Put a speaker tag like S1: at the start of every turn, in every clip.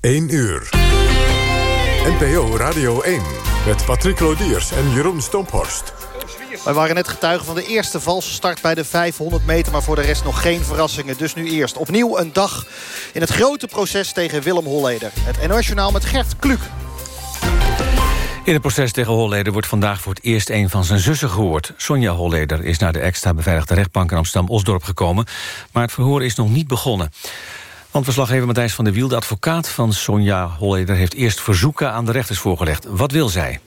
S1: 1 uur. NPO Radio 1 met Patrick Lodiers en Jeroen Stomphorst.
S2: Wij waren net getuigen van de eerste valse start bij de 500 meter... maar voor de rest nog geen verrassingen. Dus nu eerst opnieuw een dag in het grote proces tegen Willem Holleder. Het NOS met Gert Kluk.
S3: In het proces tegen Holleder wordt vandaag voor het eerst een van zijn zussen gehoord. Sonja Holleder is naar de extra beveiligde rechtbank in Amsterdam-Osdorp gekomen. Maar het verhoor is nog niet begonnen. Want verslaggever Matthijs van der Wiel, de advocaat van Sonja Holleder... heeft eerst verzoeken aan de rechters voorgelegd. Wat wil zij?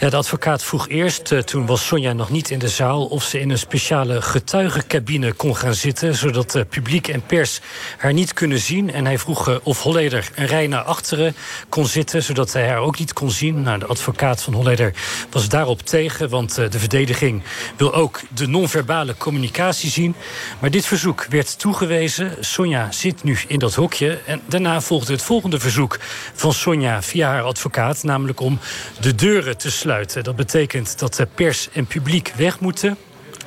S4: Ja, de advocaat vroeg eerst, uh, toen was Sonja nog niet in de zaal... of ze in een speciale getuigencabine kon gaan zitten... zodat uh, publiek en pers haar niet kunnen zien. En hij vroeg uh, of Holleder een rij naar achteren kon zitten... zodat hij haar ook niet kon zien. Nou, de advocaat van Holleder was daarop tegen... want de verdediging wil ook de non-verbale communicatie zien. Maar dit verzoek werd toegewezen. Sonja zit nu in dat hokje. En daarna volgde het volgende verzoek van Sonja via haar advocaat... namelijk om de deuren te sluiten. Dat betekent dat de pers en publiek weg moeten.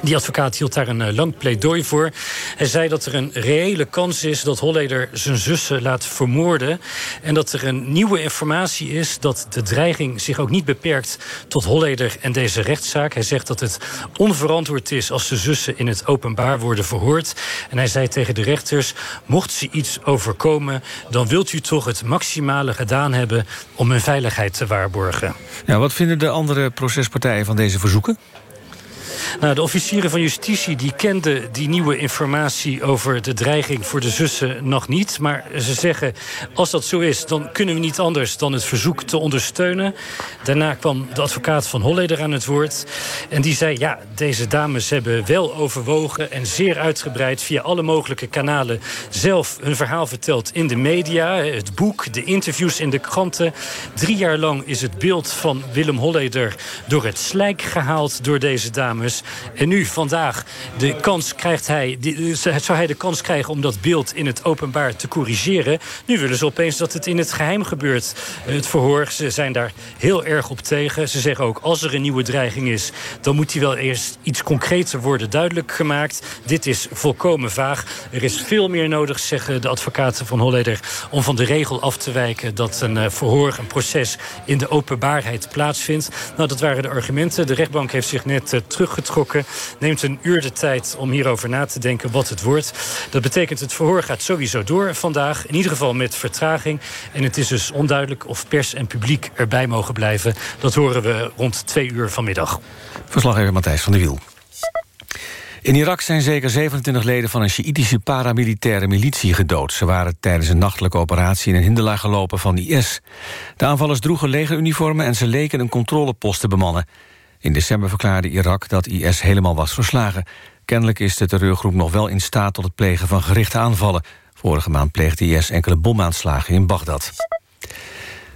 S4: Die advocaat hield daar een eh, lang pleidooi voor. Hij zei dat er een reële kans is dat Holleder zijn zussen laat vermoorden. En dat er een nieuwe informatie is dat de dreiging zich ook niet beperkt tot Holleder en deze rechtszaak. Hij zegt dat het onverantwoord is als de zussen in het openbaar worden verhoord. En hij zei tegen de rechters, mocht ze iets overkomen... dan wilt u toch het maximale gedaan hebben om hun veiligheid te waarborgen.
S3: Ja, wat vinden de andere procespartijen van deze verzoeken?
S4: Nou, de officieren van justitie die kenden die nieuwe informatie over de dreiging voor de zussen nog niet. Maar ze zeggen, als dat zo is, dan kunnen we niet anders dan het verzoek te ondersteunen. Daarna kwam de advocaat van Holleder aan het woord. En die zei, ja, deze dames hebben wel overwogen en zeer uitgebreid via alle mogelijke kanalen zelf hun verhaal verteld in de media. Het boek, de interviews in de kranten. Drie jaar lang is het beeld van Willem Holleder door het slijk gehaald door deze dames. En nu, vandaag, de kans krijgt hij, die, zou hij de kans krijgen om dat beeld in het openbaar te corrigeren. Nu willen ze opeens dat het in het geheim gebeurt. Het verhoor, ze zijn daar heel erg op tegen. Ze zeggen ook, als er een nieuwe dreiging is... dan moet die wel eerst iets concreter worden duidelijk gemaakt. Dit is volkomen vaag. Er is veel meer nodig, zeggen de advocaten van Holleder... om van de regel af te wijken dat een uh, verhoor, een proces... in de openbaarheid plaatsvindt. Nou, dat waren de argumenten. De rechtbank heeft zich net uh, Neemt een uur de tijd om hierover na te denken wat het wordt. Dat betekent het verhoor gaat sowieso door vandaag. In ieder geval met vertraging. En het is dus onduidelijk of pers en publiek erbij mogen blijven. Dat horen we rond twee uur vanmiddag.
S3: Verslaggever Matthijs van der Wiel. In Irak zijn zeker 27 leden van een Sjiïtische paramilitaire militie gedood. Ze waren tijdens een nachtelijke operatie in een hinderlaag gelopen van IS. De aanvallers droegen legeruniformen en ze leken een controlepost te bemannen. In december verklaarde Irak dat IS helemaal was verslagen. Kennelijk is de terreurgroep nog wel in staat tot het plegen van gerichte aanvallen. Vorige maand pleegde IS enkele bomaanslagen in Bagdad.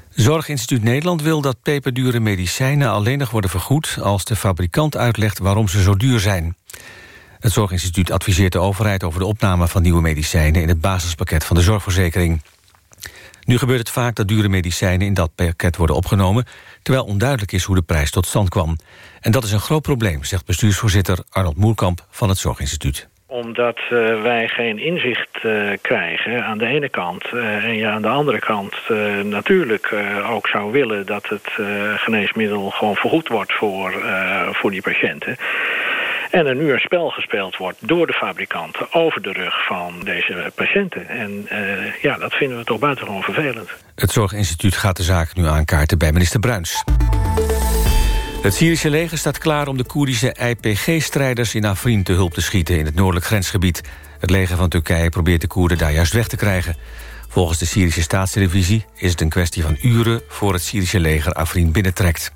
S3: Zorginstituut Nederland wil dat peperdure medicijnen alleen nog worden vergoed... als de fabrikant uitlegt waarom ze zo duur zijn. Het Zorginstituut adviseert de overheid over de opname van nieuwe medicijnen... in het basispakket van de zorgverzekering. Nu gebeurt het vaak dat dure medicijnen in dat pakket worden opgenomen... terwijl onduidelijk is hoe de prijs tot stand kwam. En dat is een groot probleem, zegt bestuursvoorzitter Arnold Moerkamp van het Zorginstituut
S5: omdat uh, wij geen inzicht uh, krijgen aan de ene kant. Uh, en je aan de andere kant natuurlijk ook zou willen... dat het geneesmiddel gewoon vergoed wordt voor, voor die patiënten. En er nu een spel gespeeld wordt door de fabrikanten over de rug van deze patiënten. En uh, ja, dat vinden we toch buitengewoon vervelend.
S3: Het Zorginstituut gaat de zaak nu aankaarten bij minister Bruins. Het Syrische leger staat klaar om de Koerdische IPG-strijders in Afrin te hulp te schieten in het noordelijk grensgebied. Het leger van Turkije probeert de Koerden daar juist weg te krijgen. Volgens de Syrische staatstelevisie is het een kwestie van uren voor het Syrische leger Afrin binnentrekt.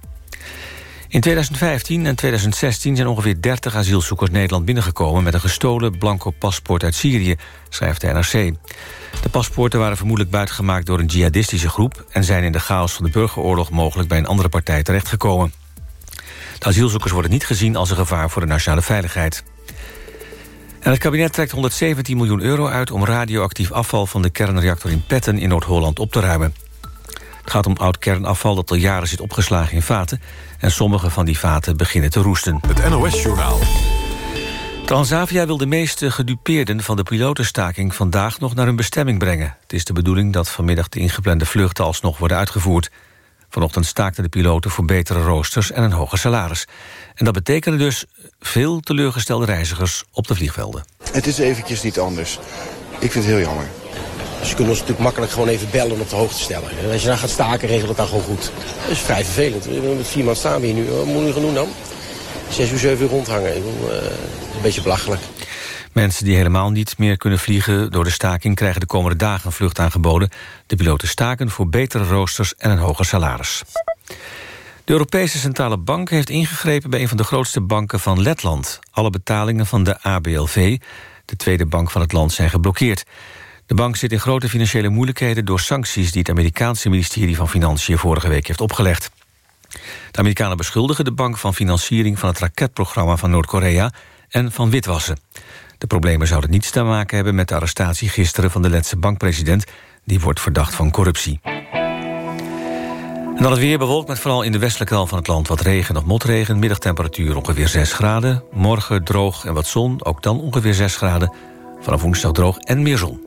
S3: In 2015 en 2016 zijn ongeveer 30 asielzoekers Nederland binnengekomen... met een gestolen blanco paspoort uit Syrië, schrijft de NRC. De paspoorten waren vermoedelijk buitengemaakt door een jihadistische groep... en zijn in de chaos van de burgeroorlog mogelijk bij een andere partij terechtgekomen. De asielzoekers worden niet gezien als een gevaar voor de nationale veiligheid. En het kabinet trekt 117 miljoen euro uit... om radioactief afval van de kernreactor in Petten in Noord-Holland op te ruimen. Het gaat om oud kernafval dat al jaren zit opgeslagen in vaten... en sommige van die vaten beginnen te roesten.
S1: Het NOS-journaal.
S3: Transavia wil de meeste gedupeerden van de pilotenstaking vandaag nog naar hun bestemming brengen. Het is de bedoeling dat vanmiddag de ingeplande vluchten alsnog worden uitgevoerd. Vanochtend staakten de piloten voor betere roosters en een hoger salaris. En dat betekende dus veel teleurgestelde reizigers op de vliegvelden.
S6: Het is eventjes niet anders. Ik vind het heel jammer.
S7: Ze kunnen ons natuurlijk makkelijk gewoon even bellen en op de hoogte stellen. En als je dan gaat staken, regelt het dan gewoon goed. Dat is vrij vervelend. Vier man staan we hier nu. Wat moet je gaan doen dan? Zes uur, zeven uur rondhangen. Ik bedoel, uh, een beetje belachelijk.
S3: Mensen die helemaal niet meer kunnen vliegen door de staking... krijgen de komende dagen een vlucht aangeboden. De piloten staken voor betere roosters en een hoger salaris. De Europese Centrale Bank heeft ingegrepen... bij een van de grootste banken van Letland. Alle betalingen van de ABLV, de tweede bank van het land, zijn geblokkeerd. De bank zit in grote financiële moeilijkheden... door sancties die het Amerikaanse ministerie van Financiën vorige week heeft opgelegd. De Amerikanen beschuldigen de bank van financiering van het raketprogramma van Noord-Korea en van witwassen. De problemen zouden niets te maken hebben met de arrestatie gisteren van de Letse bankpresident. Die wordt verdacht van corruptie. En dan het weer bewolkt met vooral in de westelijke helft van het land wat regen of motregen. Middagtemperatuur ongeveer 6 graden. Morgen droog en wat zon, ook dan ongeveer 6 graden. Vanaf woensdag droog en meer zon.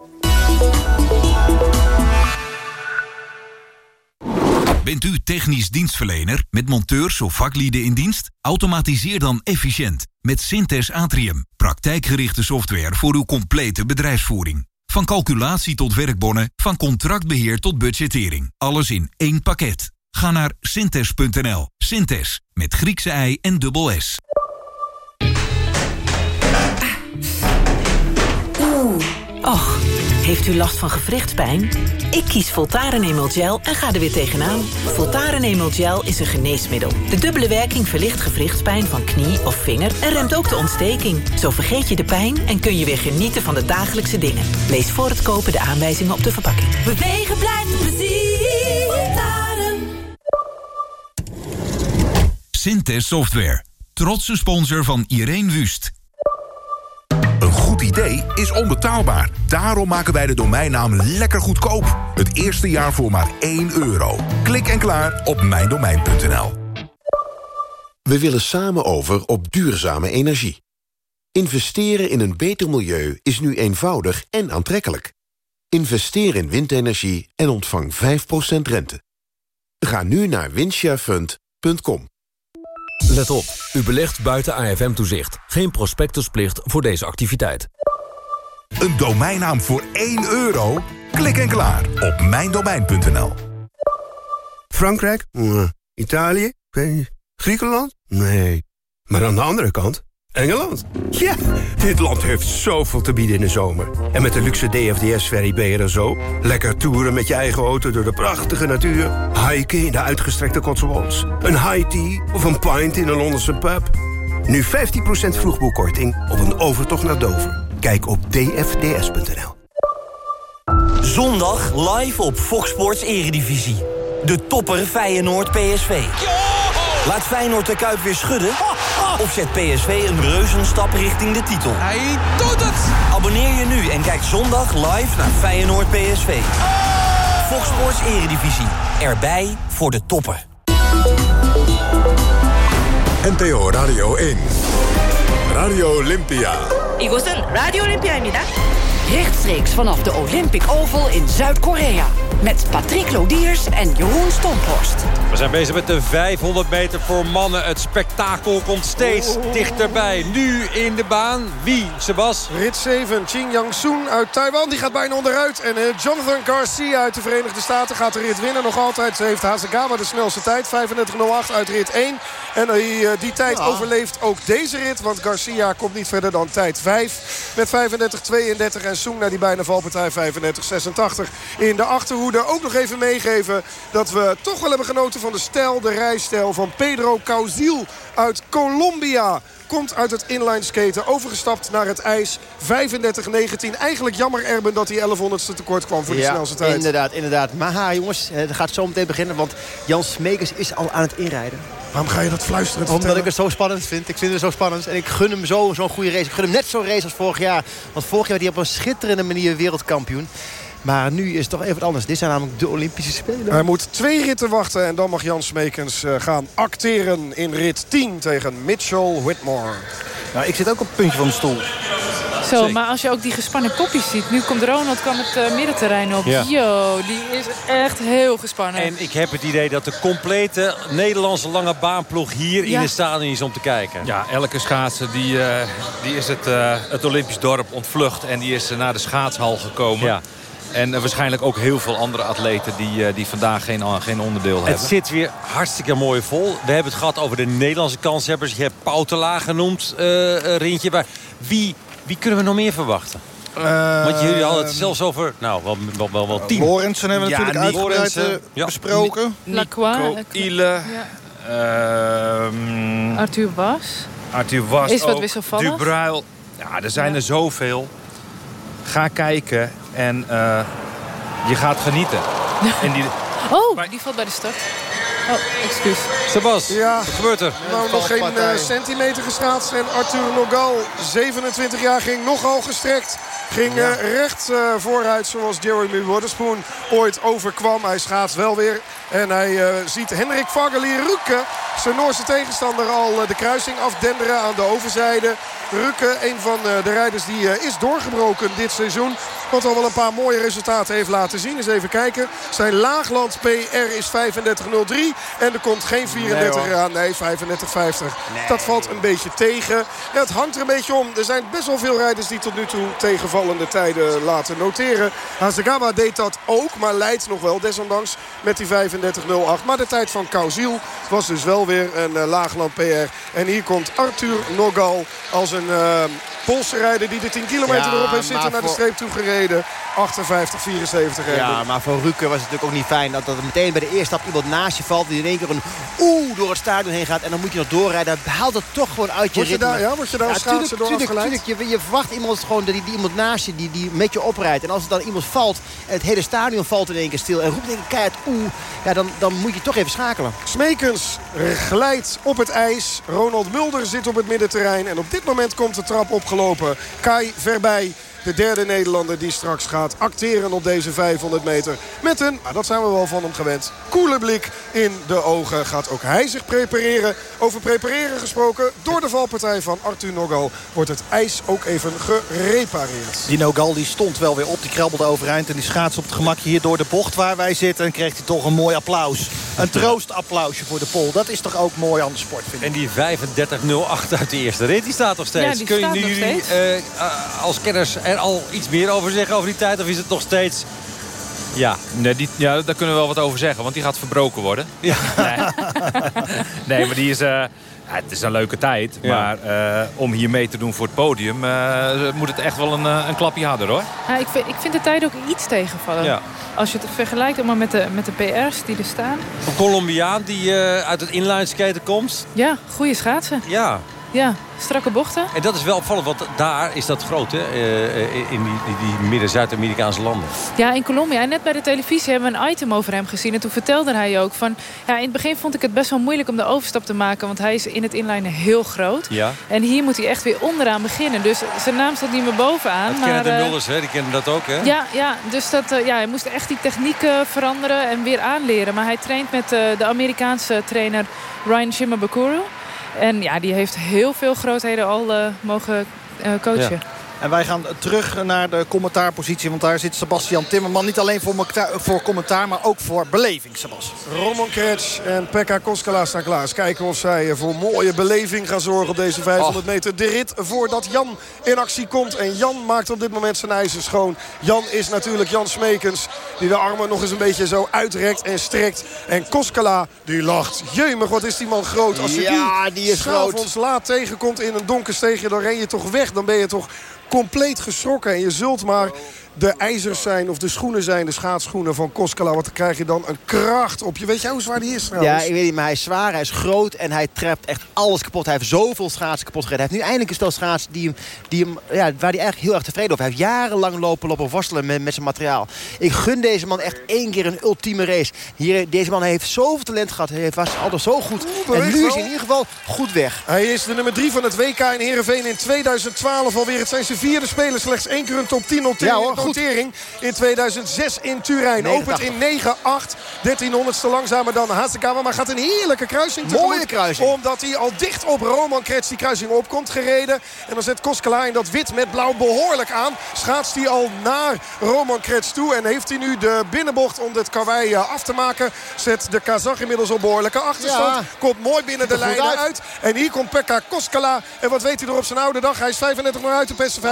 S8: Bent u technisch dienstverlener met monteurs of vaklieden in dienst? Automatiseer dan efficiënt met Synthes Atrium. Praktijkgerichte software voor uw complete bedrijfsvoering. Van calculatie tot werkbonnen, van contractbeheer tot budgettering. Alles in één pakket. Ga naar synthes.nl. Synthes, met Griekse ei en dubbel S.
S9: Oeh, och. Heeft u last van gewrichtspijn? Ik kies Voltaren Emel Gel en ga er weer tegenaan. Voltaren Emel Gel is een geneesmiddel. De dubbele werking verlicht gewrichtspijn van knie of vinger... en remt ook de ontsteking. Zo vergeet je de pijn en kun je weer genieten van de dagelijkse dingen. Lees voor het kopen de aanwijzingen op de verpakking.
S10: Bewegen blijft plezier. Voltaren.
S8: Synthes Software. Trotse sponsor van Irene Wust.
S11: Een goed idee is onbetaalbaar. Daarom maken wij de domeinnaam lekker goedkoop. Het eerste jaar voor maar 1 euro. Klik en klaar op mijndomein.nl.
S12: We willen samen over op duurzame energie. Investeren in een beter milieu is nu eenvoudig en aantrekkelijk. Investeer in windenergie en ontvang 5% rente. Ga nu naar windsharefund.com.
S13: Let op, u belegt buiten AFM-toezicht. Geen prospectusplicht voor deze activiteit.
S11: Een domeinnaam voor 1 euro? Klik en klaar op mijndomein.nl.
S14: Frankrijk? Italië? Griekenland? Nee. Maar aan de andere kant, Engeland. Ja, dit land heeft zoveel te bieden in de zomer. En met de luxe DFDS-ferry ben je er zo. Lekker toeren met je eigen auto door de prachtige natuur. Hiken in de uitgestrekte Cotswolds. Een high tea of een pint in een Londense pub. Nu 15% vroegboekkorting op een overtocht naar Dover. Kijk op dfds.nl.
S15: Zondag live op Fox Sports Eredivisie. De topper Feyenoord PSV. Laat Feyenoord de Kuip weer schudden? Of zet PSV een reuzenstap richting de titel?
S16: Hij doet het!
S15: Abonneer je nu en kijk zondag live naar Feyenoord PSV. Fox Sports Eredivisie. Erbij voor de toppen.
S1: NPO Radio 1. Radio Olympia.
S17: 이곳은 라디오 올림피아입니다.
S18: Rechtstreeks vanaf de Olympic Oval in Zuid-Korea. Met Patrick Lodiers en Jeroen Stomphorst.
S19: We zijn bezig met de 500 meter voor mannen. Het spektakel komt steeds dichterbij. Nu in de baan. Wie, Sebas?
S20: Rit 7, Ching Yang-soon uit Taiwan. Die gaat bijna onderuit. En uh, Jonathan Garcia uit de Verenigde Staten gaat de rit winnen. Nog altijd Ze heeft Hasegawa de snelste tijd. 35.08 uit rit 1. En uh, die tijd ja. overleeft ook deze rit. Want Garcia komt niet verder dan tijd 5. Met 35.32 en Soen naar die bijna valpartij 35.86 in de achterhoede. Ook nog even meegeven dat we toch wel hebben genoten van de stijl, de rijstijl van Pedro Causil uit Colombia komt uit het inline skaten. Overgestapt naar het ijs. 35-19. Eigenlijk jammer Erben dat hij 1100ste tekort kwam voor de
S2: ja,
S20: snelste tijd.
S2: inderdaad, inderdaad. Maar ha, jongens, het gaat zo meteen beginnen. Want Jan Smekers is al aan het inrijden.
S20: Waarom ga je dat fluisteren
S2: Omdat
S20: vertellen?
S2: ik het zo spannend vind. Ik vind het zo spannend. En ik gun hem zo, zo'n goede race. Ik gun hem net zo'n race als vorig jaar. Want vorig jaar werd hij op een schitterende manier wereldkampioen. Maar nu is het toch even wat anders. Dit zijn namelijk de Olympische Spelen.
S20: Hij moet twee ritten wachten. En dan mag Jan Smekens gaan acteren in rit 10 tegen Mitchell Whitmore.
S2: Nou, ik zit ook op het puntje van mijn stoel.
S16: Zo, maar als je ook die gespannen kopjes ziet. Nu komt Ronald kwam het eh, middenterrein op.
S19: Ja.
S16: Yo, die is echt heel gespannen.
S19: En ik heb het idee dat de complete Nederlandse lange baanploeg hier in het stadion is om te kijken.
S21: Ja, elke schaatser die, eh, die is het, eh, het Olympisch dorp ontvlucht. En die is eh, naar de schaatshal gekomen.
S19: Ja.
S21: En eh, waarschijnlijk ook heel veel andere atleten die, eh, die vandaag geen, geen onderdeel
S19: Het
S21: hebben.
S19: zit weer hartstikke mooi vol. We hebben het gehad over de Nederlandse kanshebbers. Je hebt Poutela genoemd, eh, eh, Rintje. Maar wie, wie kunnen we nog meer verwachten? Want jullie hadden het zelfs over, nou, wel, wel, wel, wel tien.
S2: Lorentzen hebben we natuurlijk uitgebreid
S19: Lorentzen.
S2: eh,
S19: Ja.
S2: besproken.
S16: Lacroix.
S21: Ile, ehm,
S16: Arthur Was.
S21: Arthur Was
S16: Is wat
S21: ook,
S16: wisselvallig.
S21: Dubruil. Ja, er zijn er zoveel. Ga kijken en eh, je gaat genieten. en die,
S16: Oh, die valt bij de start. Oh, excuus.
S19: Sebas,
S20: Ja.
S19: wat gebeurt er?
S20: Nou, nog geen eh, centimeter gestraald. En Arthur Nogal, 27 jaar, ging nogal gestrekt. Ging eh, recht eh, vooruit zoals Jeremy Waterspoon ooit overkwam. Hij schaats wel weer. En hij eh, ziet Henrik Vageli Rukke, zijn Noorse tegenstander, al eh, de kruising afdenderen aan de overzijde. Rukke, een van eh, de rijders die is doorgebroken dit seizoen. Wat al wel een paar mooie resultaten heeft laten zien. Eens even kijken. Zijn laagland PR is 35.03. En er komt geen 34
S2: Nee, hoor.
S20: aan. Nee, 35.50. Dat valt een beetje tegen. Ja, het hangt er een beetje om. Er zijn best wel veel rijders die tot nu toe tegenvallende tijden laten noteren. Hasegawa deed dat ook, maar leidt nog wel desondanks met die 35.08. Maar de tijd van Kauziel was dus wel weer een eh, laagland PR. En hier komt Arthur Nogal als een eh, Poolse rijder die de 10 kilometer
S22: Ja,
S20: erop heeft zitten naar de streep toegereden. 58, 74
S22: Ja, maar voor Rukke was het natuurlijk ook niet fijn dat, dat er meteen bij de eerste stap iemand naast je valt. Die in één keer een oeh door het stadion heen gaat. En dan moet je nog doorrijden. Dan haalt het toch gewoon uit je
S20: je
S22: ritme.
S20: daar- ja, word je daar als
S22: tuurlijk,
S20: door
S22: tuurlijk, tuurlijk. Je, je verwacht iemand gewoon, die, die iemand naast je die, die met je oprijdt. En als er dan iemand valt het hele stadion valt in één keer stil. En roept in één keer keihard oeh. Ja, dan, dan moet je toch even schakelen.
S20: Smekens glijdt op het ijs. Ronald Mulder zit op het middenterrein. En op dit moment komt de trap opgelopen. Kai Verbij. De derde Nederlander die straks gaat acteren op deze 500 meter. Met een, maar dat zijn we wel van hem gewend, koele blik in de ogen. Gaat ook hij zich prepareren. Over prepareren gesproken, door de valpartij van Arthur Nogal... wordt het ijs ook even gerepareerd.
S2: Die Nogal die stond wel weer op. Die krabbelde overeind en die schaats op het gemakje hier door de bocht waar wij zitten. En kreeg hij toch een mooi applaus. Een troostapplausje voor de Pol. Dat is toch ook mooi aan de sport, vind ik.
S19: En die 35-08 uit de eerste rit, die staat nog steeds.
S16: Ja, die
S19: Kunnen
S16: staat nog
S19: jullie
S16: steeds.
S19: eh, eh, als kenners er al iets meer over zeggen over die tijd? Of is het nog steeds... Ja,
S21: Nee, die, ja, daar kunnen we wel wat over zeggen, want die gaat verbroken worden.
S19: Ja.
S21: Nee. nee, maar die is... eh, ja, het is een leuke tijd,
S19: Ja.
S21: maar eh, om hier mee te doen voor het podium... eh, moet het echt wel een, een klapje harder, hoor.
S16: Ja, ik, vind, ik vind de tijd ook iets tegenvallen.
S21: Ja.
S16: Als je het vergelijkt allemaal met de, met de PR's die er staan.
S19: een Colombiaan die eh, uit het inline skaten komt.
S16: Ja, goede schaatsen.
S19: Ja,
S16: Ja, strakke bochten.
S19: en dat is wel opvallend, want daar is dat groot, hè? eh, eh, in die, die, die midden-Zuid-Amerikaanse landen.
S16: Ja, in Colombia. En net bij de televisie hebben we een item over hem gezien. En toen vertelde hij ook van... Ja, in het begin vond ik het best wel moeilijk om de overstap te maken. Want hij is in het inlijnen heel groot.
S19: Ja.
S16: En hier moet hij echt weer onderaan beginnen. Dus zijn naam staat niet meer bovenaan.
S19: Dat
S16: maar,
S19: kennen de
S16: eh,
S19: Mulders, hè? Die kennen dat ook, hè?
S16: Ja, ja, dus dat, ja, hij moest echt die techniek veranderen en weer aanleren. Maar hij traint met de Amerikaanse trainer Ryan Shimabukuro. En ja, die heeft heel veel grootheden al eh, mogen eh, coachen.
S2: En wij gaan terug naar de commentaarpositie. Want daar zit Sebastian Timmerman. Niet alleen voor, voor commentaar, maar ook voor beleving, Sebas.
S20: Roman Kretsch en Pekka Koskela staan klaar. Eens kijken of zij voor mooie beleving gaan zorgen op deze 500 meter. De rit voordat Jan in actie komt. En Jan maakt op dit moment zijn ijzer schoon. Jan is natuurlijk Jan Smekens. Die de armen nog eens een beetje zo uitrekt en strekt. En Koskela die lacht. Jeumig, wat is die man groot. Als je
S22: Ja,
S20: die,
S22: die is groot.
S20: s'avonds laat tegenkomt in een donker steegje. Dan ren je toch weg. Dan ben je toch compleet geschrokken. En je zult maar de ijzers zijn of de schoenen zijn. De schaatsschoenen van Koskela. Dan krijg je dan een kracht op je. Weet jij hoe zwaar die is trouwens?
S22: Ja, ik weet niet, maar hij is zwaar, hij is groot en hij trapt echt alles kapot. Hij heeft zoveel schaatsen kapot gereden. Hij heeft nu eindelijk een stel schaatsen die hem, die hem, ja, waar hij eigenlijk heel erg tevreden over. Hij heeft jarenlang lopen, lopen worstelen met, met zijn materiaal. Ik gun deze man echt één keer een ultieme race. Hier, deze man heeft zoveel talent gehad. Hij was altijd zo goed. En nu is hij in ieder geval goed weg.
S20: Hij is de nummer 3 van het WK in Heerenveen in 2012 alweer. Het zijn zijn vierde spelers. Slechts één keer een top 10 notering.
S22: Ja, hoor.
S20: Notering in 2006 in Turijn.
S22: 89.
S20: Opent in 9-8. 1300ste langzamer dan Hasegawa. Maar gaat een heerlijke kruising tegemoet.
S22: Mooie kruising.
S20: Omdat hij al dicht op Roman Krets die kruising opkomt gereden. En dan zet Koskela in dat wit met blauw behoorlijk aan. Schaatst hij al naar Roman Krets toe. En heeft hij nu de binnenbocht om het karwei eh, af te maken. Zet de Kazach inmiddels op behoorlijke achterstand.
S22: Ja.
S20: Komt mooi binnen de lijnen
S22: uit.
S20: uit. En hier komt Pekka Koskela. En wat weet hij er op zijn oude dag? Hij is 35 naar uit de beste 35-19.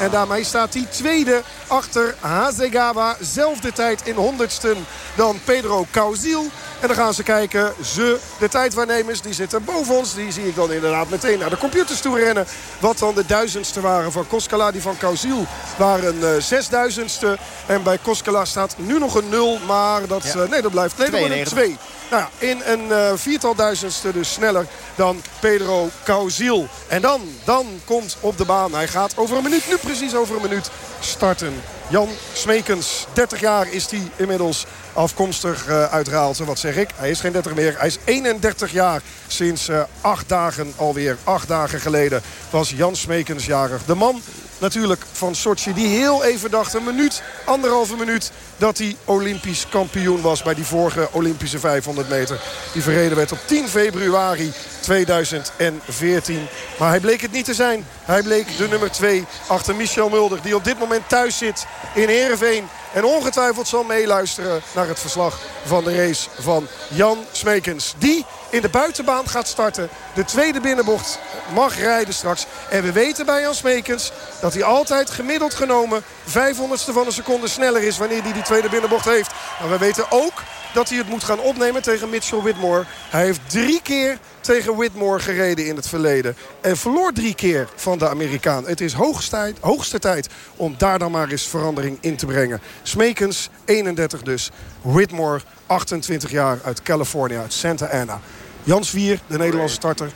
S20: En daarmee staat hij tweede achter Hasegawa. Zelfde tijd in honderdsten dan Pedro Cauzil. En dan gaan ze kijken. Ze, de tijdwaarnemers, die zitten boven ons. Die zie ik dan inderdaad meteen naar de computers toe rennen. Wat dan de duizendste waren van Koskela. Die van Cauzil waren eh, zesduizendste. En bij Koskela staat nu nog een nul. Maar dat,
S22: Ja.
S20: eh, nee, dat blijft nee, dat wordt een
S22: 92.
S20: Nou ja, in een eh, viertal duizendste dus sneller dan Pedro Cauzil. En dan, dan komt op de baan. Hij gaat over een minuut, nu precies over een minuut, starten. Jan Smekens, 30 jaar is hij inmiddels afkomstig eh, uit Raalte. Wat zeg ik? Hij is geen 30 meer. Hij is 31 jaar sinds eh, acht dagen alweer. Acht dagen geleden was Jan Smekens jarig. De man natuurlijk van Sochi die heel even dacht, een minuut, anderhalve minuut... dat hij Olympisch kampioen was bij die vorige Olympische 500 meter. Die verreden werd op 10 februari 2014. Maar hij bleek het niet te zijn. Hij bleek de nummer 2 achter Michel Mulder... die op dit moment thuis zit in Heerenveen... En ongetwijfeld zal meeluisteren naar het verslag van de race van Jan Smekens. Die in de buitenbaan gaat starten. De tweede binnenbocht mag rijden straks. En we weten bij Jan Smekens dat hij altijd gemiddeld genomen... 500ste van een seconde sneller is wanneer hij die tweede binnenbocht heeft. Maar we weten ook dat hij het moet gaan opnemen tegen Mitchell Whitmore. Hij heeft drie keer tegen Whitmore gereden in het verleden. En verloor drie keer van de Amerikaan. Het is hoogste tijd, hoogste tijd om daar dan maar eens verandering in te brengen. Smekens, 31 dus. Whitmore, 28 jaar uit California, uit Santa Ana. Jan Zwier, de Nederlandse starter,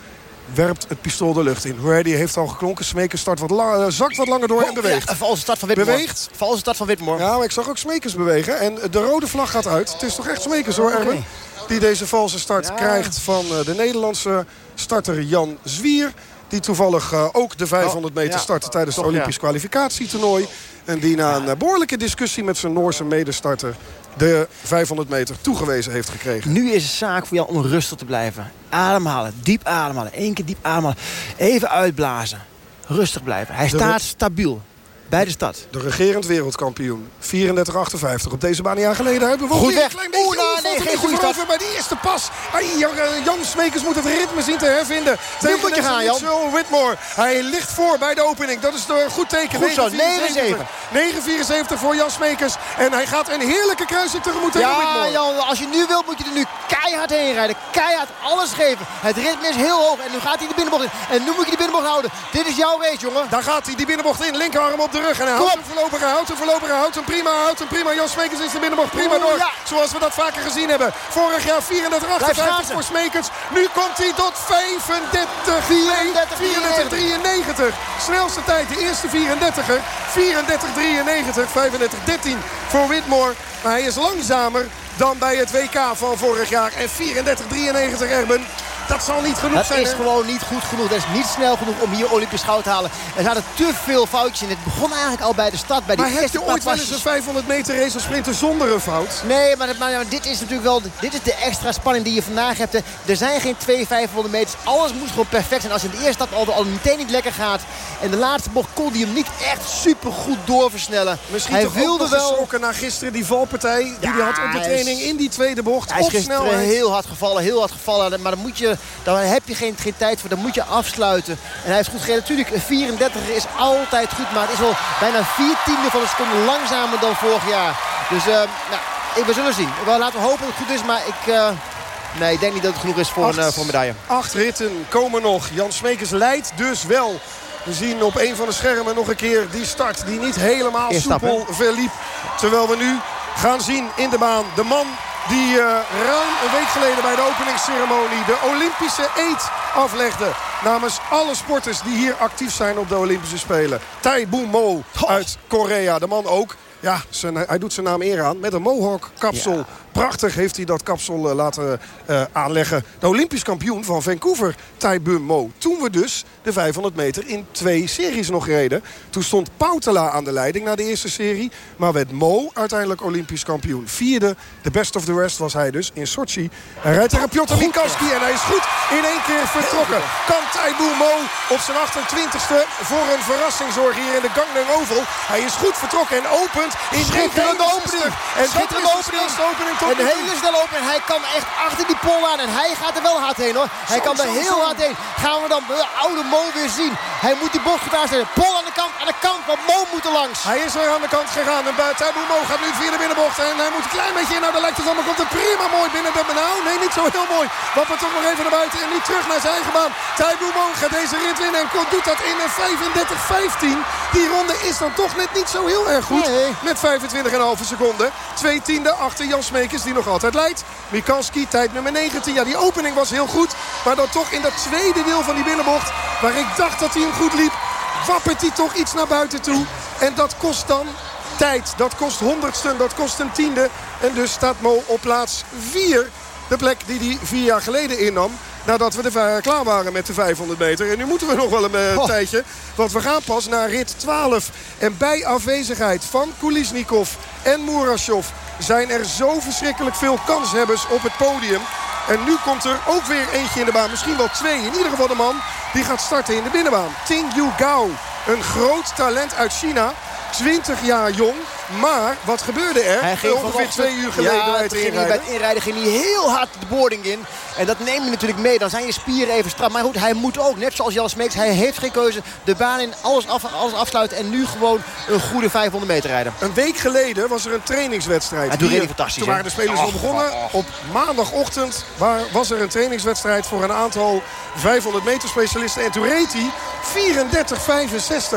S20: werpt het pistool de lucht in. Ready heeft al geklonken. Smekens start wat la- eh, zakt wat langer door en beweegt.
S22: Ja, valse start van Whitmore.
S20: Beweegt.
S22: Valse start van Whitmore.
S20: Ja, maar ik zag ook Smekens bewegen. En de rode vlag gaat uit. Het is toch echt Smekens hoor. Erwin? Die deze valse start
S22: Ja.
S20: krijgt van eh, de Nederlandse starter Jan Zwier. Die toevallig eh, ook de 500 meter
S22: ja.
S20: startte tijdens het. Olympisch kwalificatietoernooi. En die na een eh, behoorlijke discussie met zijn Noorse medestarter... de 500 meter toegewezen heeft gekregen.
S22: Nu is het zaak voor jou om rustig te blijven. Ademhalen, diep ademhalen. Eén keer diep ademhalen. Even uitblazen. Rustig blijven. Hij
S20: De-
S22: staat stabiel. Bij de stad.
S20: De regerend wereldkampioen. 34-58 op deze baan een jaar geleden. Hebben we
S22: Goed weg. Oeh, nou, nee, geen goede
S20: voorover bij die eerste pas. Jan, eh, Jan Smekers moet het ritme zien te hervinden. Tegen
S22: moet je gaan, Jan.
S20: Whitmore. Hij ligt voor bij de opening. Dat is een goed teken.
S22: Goed zo,
S20: 9,74. 9,74 voor Jan Smekers. En hij gaat een heerlijke kruising tegemoet tegen
S22: Ja,
S20: Whitmore.
S22: Jan, als je nu wilt moet je er nu keihard heen rijden. Keihard alles geven. Het ritme is heel hoog. En nu gaat hij de binnenbocht in. En nu moet je de binnenbocht houden. Dit is jouw race, jongen.
S20: Daar gaat hij, die binnenbocht in. Linkerarm op de rug. En hij houdt hem voorlopig, hij houdt hem voorlopig, hij houdt hem prima, hij houdt hem prima. Jan Smekers is de binnenbocht prima door. Zoals we dat vaker gezien hebben. Vorig jaar 34,
S22: Blijf
S20: 58
S22: schaatsen.
S20: voor Smekers. Nu komt hij tot 35,
S22: 34,
S20: 34, 93. Snelste tijd, de eerste 34er. 34, 93, 35, 13 voor Whitmore. Maar hij is langzamer dan bij het WK van vorig jaar. En 34, 93 Erben. Dat zal niet genoeg
S22: Dat
S20: zijn.
S22: is
S20: hè?
S22: gewoon niet goed genoeg. Dat is niet snel genoeg om hier Olympisch goud te halen. Er zaten te veel foutjes in. Het begon eigenlijk al bij de start. Bij die
S20: Maar heb je ooit wel eens een 500 meter race als sprinter zonder een fout?
S22: Nee, maar, maar, maar dit is natuurlijk wel dit is de extra spanning die je vandaag hebt. Er zijn geen twee 500 meters. Alles moet gewoon perfect zijn. Als in de eerste stap al, al meteen niet lekker gaat. En de laatste bocht kon hij hem niet echt super goed doorversnellen.
S20: Misschien
S22: hij
S20: toch
S22: wilde wel.
S20: na gisteren die valpartij die
S22: Ja,
S20: hij had op de training
S22: is-
S20: in die tweede bocht.
S22: Hij is gisteren heel hard gevallen, heel hard gevallen. Maar dan, moet je, dan heb je geen, geen tijd voor. Dan moet je afsluiten. En hij is goed gereden. Natuurlijk, een 34 is altijd goed. Maar het is wel bijna vier tiende van een seconde langzamer dan vorig jaar. Dus eh, nou, ik- we zullen zien. We laten we hopen dat het goed is. Maar ik, eh, nee, ik denk niet dat het genoeg is voor, een, eh, voor een medaille.
S20: Acht ritten komen nog. Jan Smekers leidt dus wel. We zien op een van de schermen nog een keer die start die niet helemaal
S22: Eerst stap,
S20: soepel verliep. Terwijl we nu gaan zien in de baan de man die eh, ruim een week geleden bij de openingsceremonie de Olympische eet aflegde. Namens alle sporters die hier actief zijn op de Olympische Spelen. Tai Boon Mo uit Korea. De man ook Ja, zijn, hij doet zijn naam eer aan met een mohawk kapsel. Prachtig heeft hij dat kapsel eh, laten eh, aanleggen. De Olympisch kampioen van Vancouver, Tai Bum Mo. Toen we dus de 500 meter in twee series nog reden. Toen stond Poutela aan de leiding na de eerste serie. Maar werd Mo uiteindelijk Olympisch kampioen. Vierde, de best of the rest was hij dus in Sochi. Hij rijdt tegen Piotr Minkowski en hij is goed in één keer vertrokken. Kan Tai Bum Mo op zijn 28ste voor een verrassing zorgen hier in de Gangnam Oval. Hij is goed vertrokken en opent in
S22: Schitterende
S20: 69ste.
S22: opening.
S20: En dat is de snelste opening
S22: Een hele snelle opening. Hij kan echt achter die pol aan. En hij gaat er wel hard heen hoor. Hij
S20: Zo,
S22: kan er
S20: zo,
S22: heel
S20: zo.
S22: hard heen. Gaan we dan de oude Mo weer zien. Hij moet die bocht goed aanstellen. Pol aan de kant. Aan de kant. Want Mo moet er langs.
S20: Hij is weer aan de kant gegaan. En bij Taibu Mo gaat nu via de binnenbocht. En hij moet een klein beetje in. Nou, daar lijkt het allemaal. Komt er prima mooi binnen. De, nou, nee, niet zo heel mooi. Wappert toch nog even naar buiten. En nu terug naar zijn eigen baan. Mo gaat deze rit winnen. En doet dat in een 35-15. Die ronde is dan toch net niet zo heel erg goed. Met 25,5 seconden. Twee tiende achter Jan Smekers die nog altijd leidt. Mikalski, tijd nummer 19. Ja, die opening was heel goed. Maar dan toch in dat tweede deel van die binnenbocht. Waar ik dacht dat hij hem goed liep. Wappert hij toch iets naar buiten toe. En dat kost dan tijd. Dat kost honderdsten, dat kost een tiende. En dus staat Mo op plaats 4. De plek die hij vier jaar geleden innam. Nadat we de, klaar waren met de 500 meter. En nu moeten we nog wel een eh,
S22: Oh.
S20: tijdje. Want we gaan pas naar rit 12. En bij afwezigheid van Kulisnikov en Murashov... zijn er zo verschrikkelijk veel kanshebbers op het podium. En nu komt er ook weer eentje in de baan. Misschien wel twee. In ieder geval de man die gaat starten in de binnenbaan. Ting Yu Gao. Een groot talent uit China. 20 jaar jong. Maar wat gebeurde er?
S22: Hij ging
S20: Ongeveer twee uur geleden
S22: ja,
S20: bij het
S22: toen ging hij
S20: inrijden.
S22: bij het inrijden ging hij heel hard de boarding in. En dat neem je natuurlijk mee. Dan zijn je spieren even strak. Maar goed, hij moet ook, net zoals Jan Smeeks, hij heeft geen keuze. De baan in, alles, af, alles afsluiten en nu gewoon een goede 500 meter rijden.
S20: Een week geleden was er een trainingswedstrijd.
S22: Redelijk fantastisch,
S20: Toen waren de spelers al begonnen. Op maandagochtend waar, was er een trainingswedstrijd voor een aantal 500 meter specialisten. En toen reed hij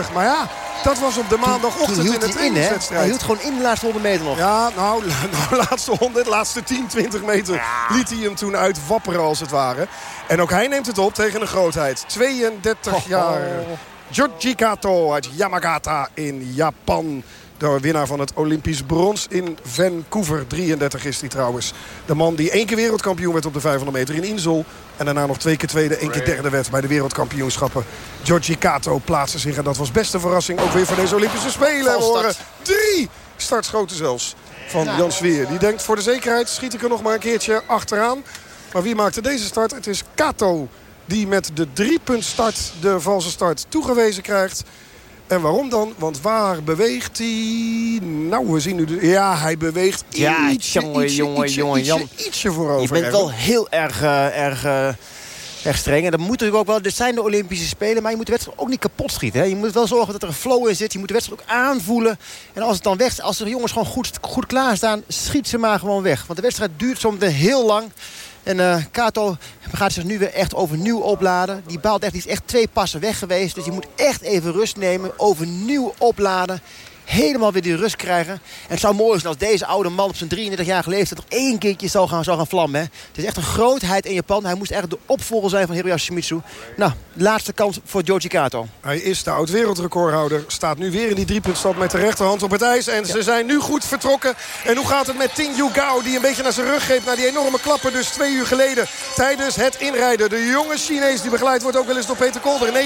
S20: 34,65. Maar ja, dat was op de maandagochtend
S22: Toen
S20: in de trainingswedstrijd.
S22: Hij hield gewoon in de laatste 100 meter nog.
S20: Ja, nou, nou laatste 100, laatste 10, 20 meter liet hij hem toen uitwapperen als het ware. En ook hij neemt het op tegen een grootheid. 32 jaar. Joji Kato uit Yamagata in Japan. De winnaar van het Olympisch brons in Vancouver. 33 is hij trouwens. De man die één keer wereldkampioen werd op de 500 meter in Insel. En daarna nog twee keer tweede, één keer derde werd bij de wereldkampioenschappen. Giorgi Kato plaatste zich. En dat was best een verrassing. Ook weer voor deze Olympische Spelen. Horen drie startschoten zelfs van Jan Sweer. Die denkt voor de zekerheid schiet ik er nog maar een keertje achteraan. Maar wie maakte deze start? Het is Kato die met de driepunt start de valse start toegewezen krijgt. En waarom dan? Want waar beweegt hij? Nou, we zien nu... De... Ja, hij beweegt
S22: Ja,
S20: ietsje,
S22: jongen,
S20: ietsje,
S22: jongen,
S20: ietsje,
S22: jongen,
S20: ietsje, voorover.
S22: Je bent wel heel erg, eh, erg, eh, erg streng. En dat moet natuurlijk ook wel. Dit zijn de Olympische Spelen. Maar je moet de wedstrijd ook niet kapot schieten. Hè. Je moet wel zorgen dat er een flow in zit. Je moet de wedstrijd ook aanvoelen. En als het dan weg als de jongens gewoon goed, goed klaarstaan, schiet ze maar gewoon weg. Want de wedstrijd duurt soms heel lang. En eh, Kato gaat zich nu weer echt overnieuw opladen. Die baalt echt, is echt twee passen weg geweest. Dus je moet echt even rust nemen. Overnieuw opladen. Helemaal weer die rust krijgen. En het zou mooi zijn als deze oude man op zijn 33-jarige leeftijd... nog één keertje zou gaan, zou gaan vlammen. Hè. Het is echt een grootheid in Japan. Hij moest echt de opvolger zijn van Hiroyashi Shimizu. Nou, laatste kans voor Joji Kato.
S20: Hij is de oud-wereldrecordhouder. Staat nu weer in die driepuntstad met de rechterhand op het ijs. En ze zijn nu goed vertrokken. En hoe gaat het met Ting Yu Gao? Die een beetje naar zijn rug greep. Naar die enorme klapper dus twee uur geleden. Tijdens het inrijden. De jonge Chinees die begeleid wordt ook wel eens door Peter Kolder. 9-7.
S22: 9-4.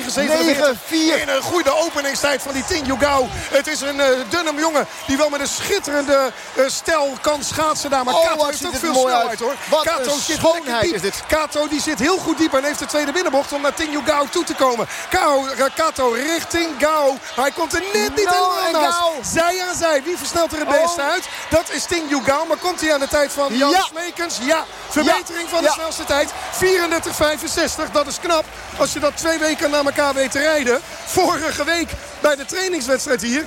S20: In een goede openingstijd van die Ting Yu Gao. Het is een eh Dunham jongen die wel met een schitterende eh, stijl kan schaatsen daar. Maar
S22: Oh,
S20: Kato heeft
S22: ziet
S20: ook veel snelheid
S22: uit.
S20: hoor.
S22: Wat
S20: Kato
S22: een
S20: zit
S22: schoonheid
S20: diep.
S22: is dit.
S20: Kato die zit heel goed diep en heeft de tweede binnenbocht om naar Ting Yu Gao toe te komen. Kao, eh, Kato richting Gao. Hij komt er net niet
S22: Nou,
S20: helemaal naast. Zij aan zij. Wie versnelt er het
S22: Oh.
S20: beste uit? Dat is Ting Yu Gao. Maar komt hij aan de tijd van Jan
S22: Ja.
S20: Smekens? Ja. Verbetering van de
S22: Ja.
S20: snelste tijd. 34,65. Dat is knap. Als je dat twee weken na elkaar weet te rijden. Vorige week bij de trainingswedstrijd hier.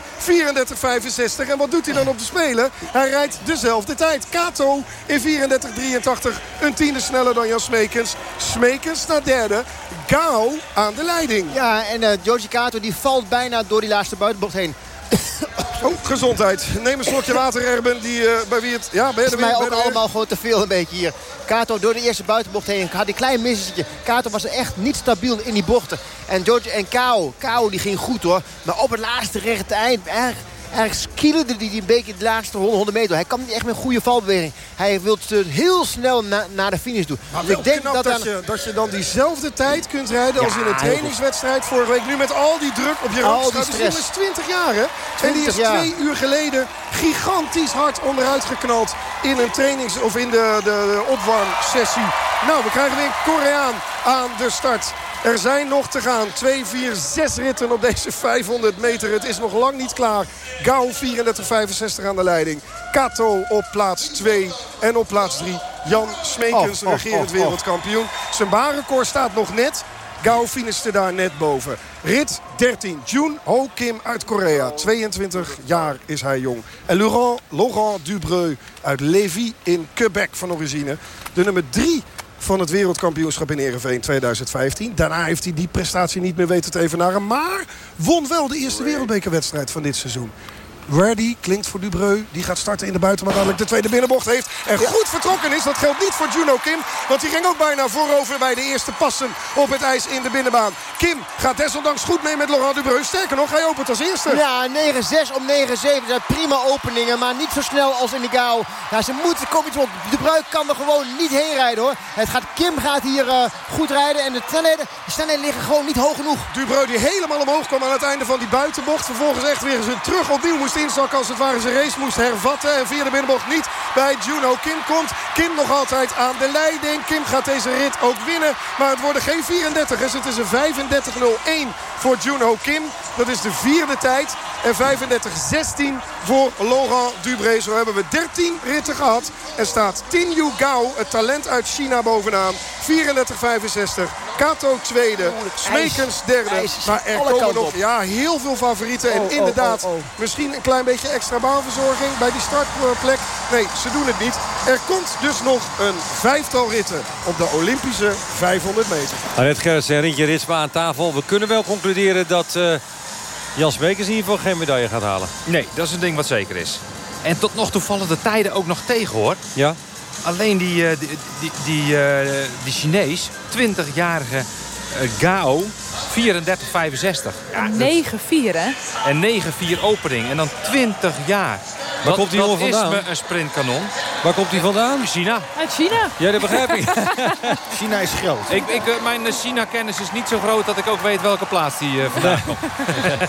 S20: 34,65. En wat doet hij dan op de Spelen? Hij rijdt dezelfde tijd. Kato in 34,83. Een tiende sneller dan Jan Smekens. Smekens naar derde. Gao aan de leiding.
S22: Ja, en Joji Kato die valt bijna door die laatste buitenbocht heen.
S20: Oh, gezondheid. Neem een slokje water, Erben. Die, eh, bij wie het... Ja,
S22: is mij ook allemaal gewoon te veel een beetje hier. Kato door de eerste buitenbocht heen. Had een klein missetje. Kato was echt niet stabiel in die bochten. En George en Kao. Kao die ging goed hoor. Maar op het laatste rechte eind. Eigenlijk skilerde hij een beetje de laatste 100 meter. Hij kan niet echt met een goede valbeweging. Hij wil het heel snel na, naar de finish doen.
S20: Maar
S22: Dus ik denk dat,
S20: dat, je, dat je dan diezelfde tijd kunt rijden
S22: Ja,
S20: als in een trainingswedstrijd vorige week. Nu met al die druk op je rug.
S22: die.
S20: Dus
S22: stress.
S20: die is 20 jaar hè? en die is
S22: 20 jaar.
S20: twee uur geleden gigantisch hard onderuit geknald. In een trainings- of in de, de, de opwarmsessie. Nou, we krijgen weer een Koreaan aan de start. Er zijn nog te gaan. 2, 4, 6 ritten op deze 500 meter. Het is nog lang niet klaar. Gao 34-65 aan de leiding. Kato op plaats 2. En op plaats 3 Jan Smekens,
S22: Oh, oh,
S20: regerend
S22: oh, oh.
S20: wereldkampioen. Zijn baanrecord staat nog net. Gao finishte daar net boven. Rit 13. Jun Ho Kim uit Korea. 22 jaar is hij jong. En Laurent, Laurent Dubreuil uit Lévis in Quebec van origine. De nummer 3 van het wereldkampioenschap in Ereveen 2015. Daarna heeft hij die prestatie niet meer weten te evenaren. Maar won wel de eerste wereldbekerwedstrijd van dit seizoen. Ready klinkt voor Dubreu. Die gaat starten in de buitenbaan. Dadelijk de tweede binnenbocht heeft. En goed vertrokken is. Dat geldt niet voor Juno Kim. Want die ging ook bijna voorover bij de eerste passen op het ijs in de binnenbaan. Kim gaat desondanks goed mee met Laurent Dubreu. Sterker nog, hij opent als eerste.
S22: Ja, 9-6 om 9-7. Dat zijn prima openingen, maar niet zo snel als in de Gao. Ja, ze moeten komen iets op. Bruik kan er gewoon niet heen rijden hoor. Het gaat, Kim gaat hier eh, goed rijden en de snelheden, de snelheden liggen gewoon niet hoog genoeg.
S20: Dubreu die helemaal omhoog kwam aan het einde van die buitenbocht. Vervolgens echt weer eens terug opnieuw moest inzakken als het ware zijn race moest hervatten. En via de binnenbocht niet bij Juno Kim komt. Kim nog altijd aan de leiding. Kim gaat deze rit ook winnen. Maar het worden geen 34ers. Het is een 35-01 voor Juno Kim. Dat is de vierde tijd. En 35-16 voor Laurent Dubré. Zo hebben we 13 ritten gehad. En staat Tin Yu Gao, het talent uit China, bovenaan. 34-65. Kato tweede. Smekens derde.
S22: is
S20: Maar er komen nog ja, heel veel favorieten. En
S22: Oh, oh,
S20: inderdaad,
S22: oh.
S20: misschien een klein beetje extra baanverzorging bij die startplek. Nee, ze doen het niet. Er komt dus nog een vijftal ritten op de Olympische 500 meter.
S19: Annette Gerrits en Rintje Ritsma aan tafel. We kunnen wel concluderen dat eh Jan Smekers in ieder geval geen medaille gaat halen.
S21: Nee, dat is een ding wat zeker is. En tot nog toe vallen de tijden ook nog tegen hoor.
S19: Ja?
S21: Alleen die, eh, die, die, die, eh, die Chinees, 20-jarige eh, Gao, 34,65. Ja, dat-
S16: 9-4 hè?
S21: en 9-4 opening. En dan 20 jaar.
S19: Waar komt die
S21: dat
S19: vandaan?
S21: is me een sprintkanon.
S19: Waar komt hij vandaan?
S21: China.
S16: Uit China.
S19: Ja, dat begrijp ik.
S22: China is groot.
S21: Ik, ik, eh, mijn eh, China-kennis is niet zo groot dat ik ook weet welke plaats die eh, vandaan komt.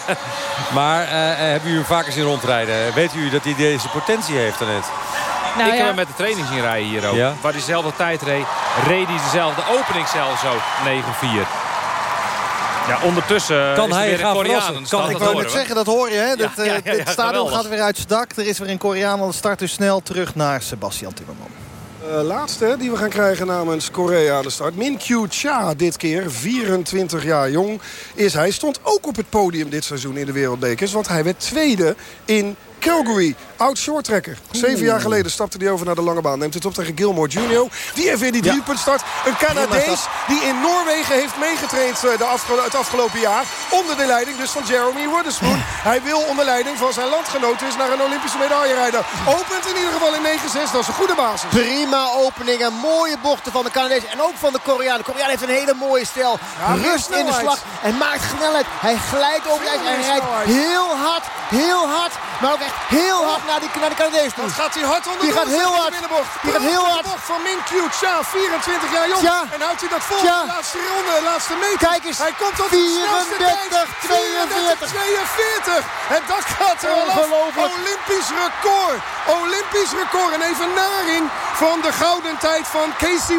S19: maar eh, eh, hebben jullie hem vaker zien rondrijden? Weet u dat hij deze potentie heeft, Annette?
S16: Nou,
S21: ik
S16: ja.
S21: heb hem met de training zien rijden hier ook.
S19: Ja?
S21: Waar hij dezelfde tijd reed, reed hij dezelfde opening zelfs ook. 9-4. Ja, ondertussen
S19: Kan
S21: is
S19: hij
S21: weer een
S19: gaan
S21: Koreaan.
S19: Kan ik
S2: wou
S21: horen
S2: net zeggen, dat hoor je. Hè? Dat,
S21: ja,
S2: eh,
S21: ja, ja,
S2: dit stadion
S21: geweldig.
S2: gaat weer uit zijn dak. Er is weer een Koreaan aan de start. Dus snel terug naar Sebastian Timmerman.
S20: De laatste die we gaan krijgen namens Korea aan de start. Min Kyu Cha dit keer, 24 jaar jong is hij. Stond ook op het podium dit seizoen in de wereldbekers. Want hij werd tweede in Calgary. Oud shorttrekker. Zeven jaar geleden stapte hij over naar de lange baan. Neemt het op tegen Gilmore Jr. Die heeft weer die driepunt start. Een Canadees die in Noorwegen heeft meegetraind eh, de het afgelopen jaar. Onder de leiding dus van Jeremy Witherspoon. Hij wil onder leiding van zijn landgenoten is naar een Olympische medaille rijden. Opent in ieder geval in 9-6. Dat is een goede basis.
S22: Prima openingen, mooie bochten van de Canadees en ook van de Koreaan. De Koreaan heeft een hele mooie stijl.
S20: Ja,
S22: Rust in de slag en maakt snelheid. Hij glijdt over en rijdt heel hard, heel hard. Maar ook echt heel hard naar, die, naar de Canadees toe.
S20: Dat gaat hij hard onder
S22: Die gaat heel hard. Die gaat heel hard.
S20: van Min Kyu Cha, 24 jaar jong.
S22: Tja.
S20: En houdt hij dat vol
S22: Tja.
S20: de laatste ronde, de laatste meter.
S22: Kijk eens.
S20: Hij komt tot de snelste tijd.
S22: 34,
S20: 34, 42. En dat gaat er al af. Olympisch record. Olympisch record. Een evenaring van de gouden tijd van Casey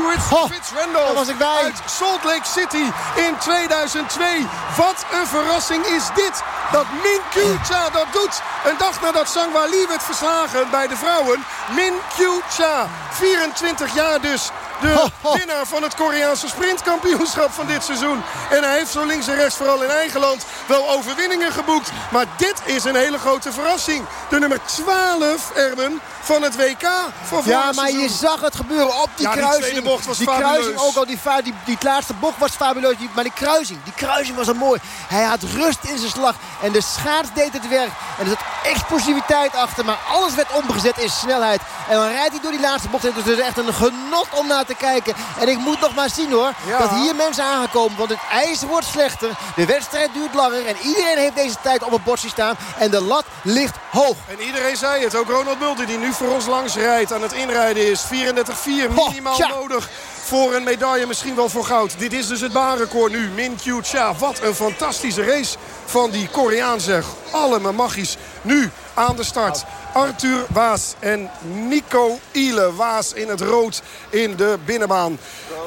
S20: Fitzrandall.
S22: daar was ik bij.
S20: Uit Salt Lake City in 2002. Wat een verrassing is dit. Dat Min Kyu Cha dat doet. Een dag nadat Sangwa Lee werd verslagen bij de vrouwen. Min Kyu Cha, 24 jaar dus. De winnaar van het Koreaanse sprintkampioenschap van dit seizoen. En hij heeft zo links en rechts, vooral in eigen land, wel overwinningen geboekt. Maar dit is een hele grote verrassing. De nummer 12, Erben, van het WK van
S22: Ja, maar je zag het gebeuren op die
S20: Ja, die
S22: kruising.
S20: tweede bocht was
S22: die
S20: fabuleus.
S22: kruising ook al, die, die, die laatste bocht was fabuleus. Die, maar die kruising, die kruising was al mooi. Hij had rust in zijn slag. En de schaats deed het werk. En er zat explosiviteit achter. Maar alles werd omgezet in snelheid. En dan rijdt hij door die laatste bocht. Dus het is echt een genot om naar te kijken. En ik moet nog maar zien hoor,
S20: Ja.
S22: dat hier mensen aangekomen. Want het ijs wordt slechter, de wedstrijd duurt langer... en iedereen heeft deze tijd op het bordje staan. En de lat ligt hoog.
S20: En iedereen zei het. Ook Ronald Mulder die nu voor ons langs rijdt. Aan het inrijden is 34-4 minimaal nodig. Voor een medaille, misschien wel voor goud. Dit is dus het baanrecord nu. Min Kyu Cha. Wat een fantastische race van die Koreaan zeg. Allemaal magisch. Nu aan de start. Arthur Waas en Nico Iele. Waas in het rood in de binnenbaan.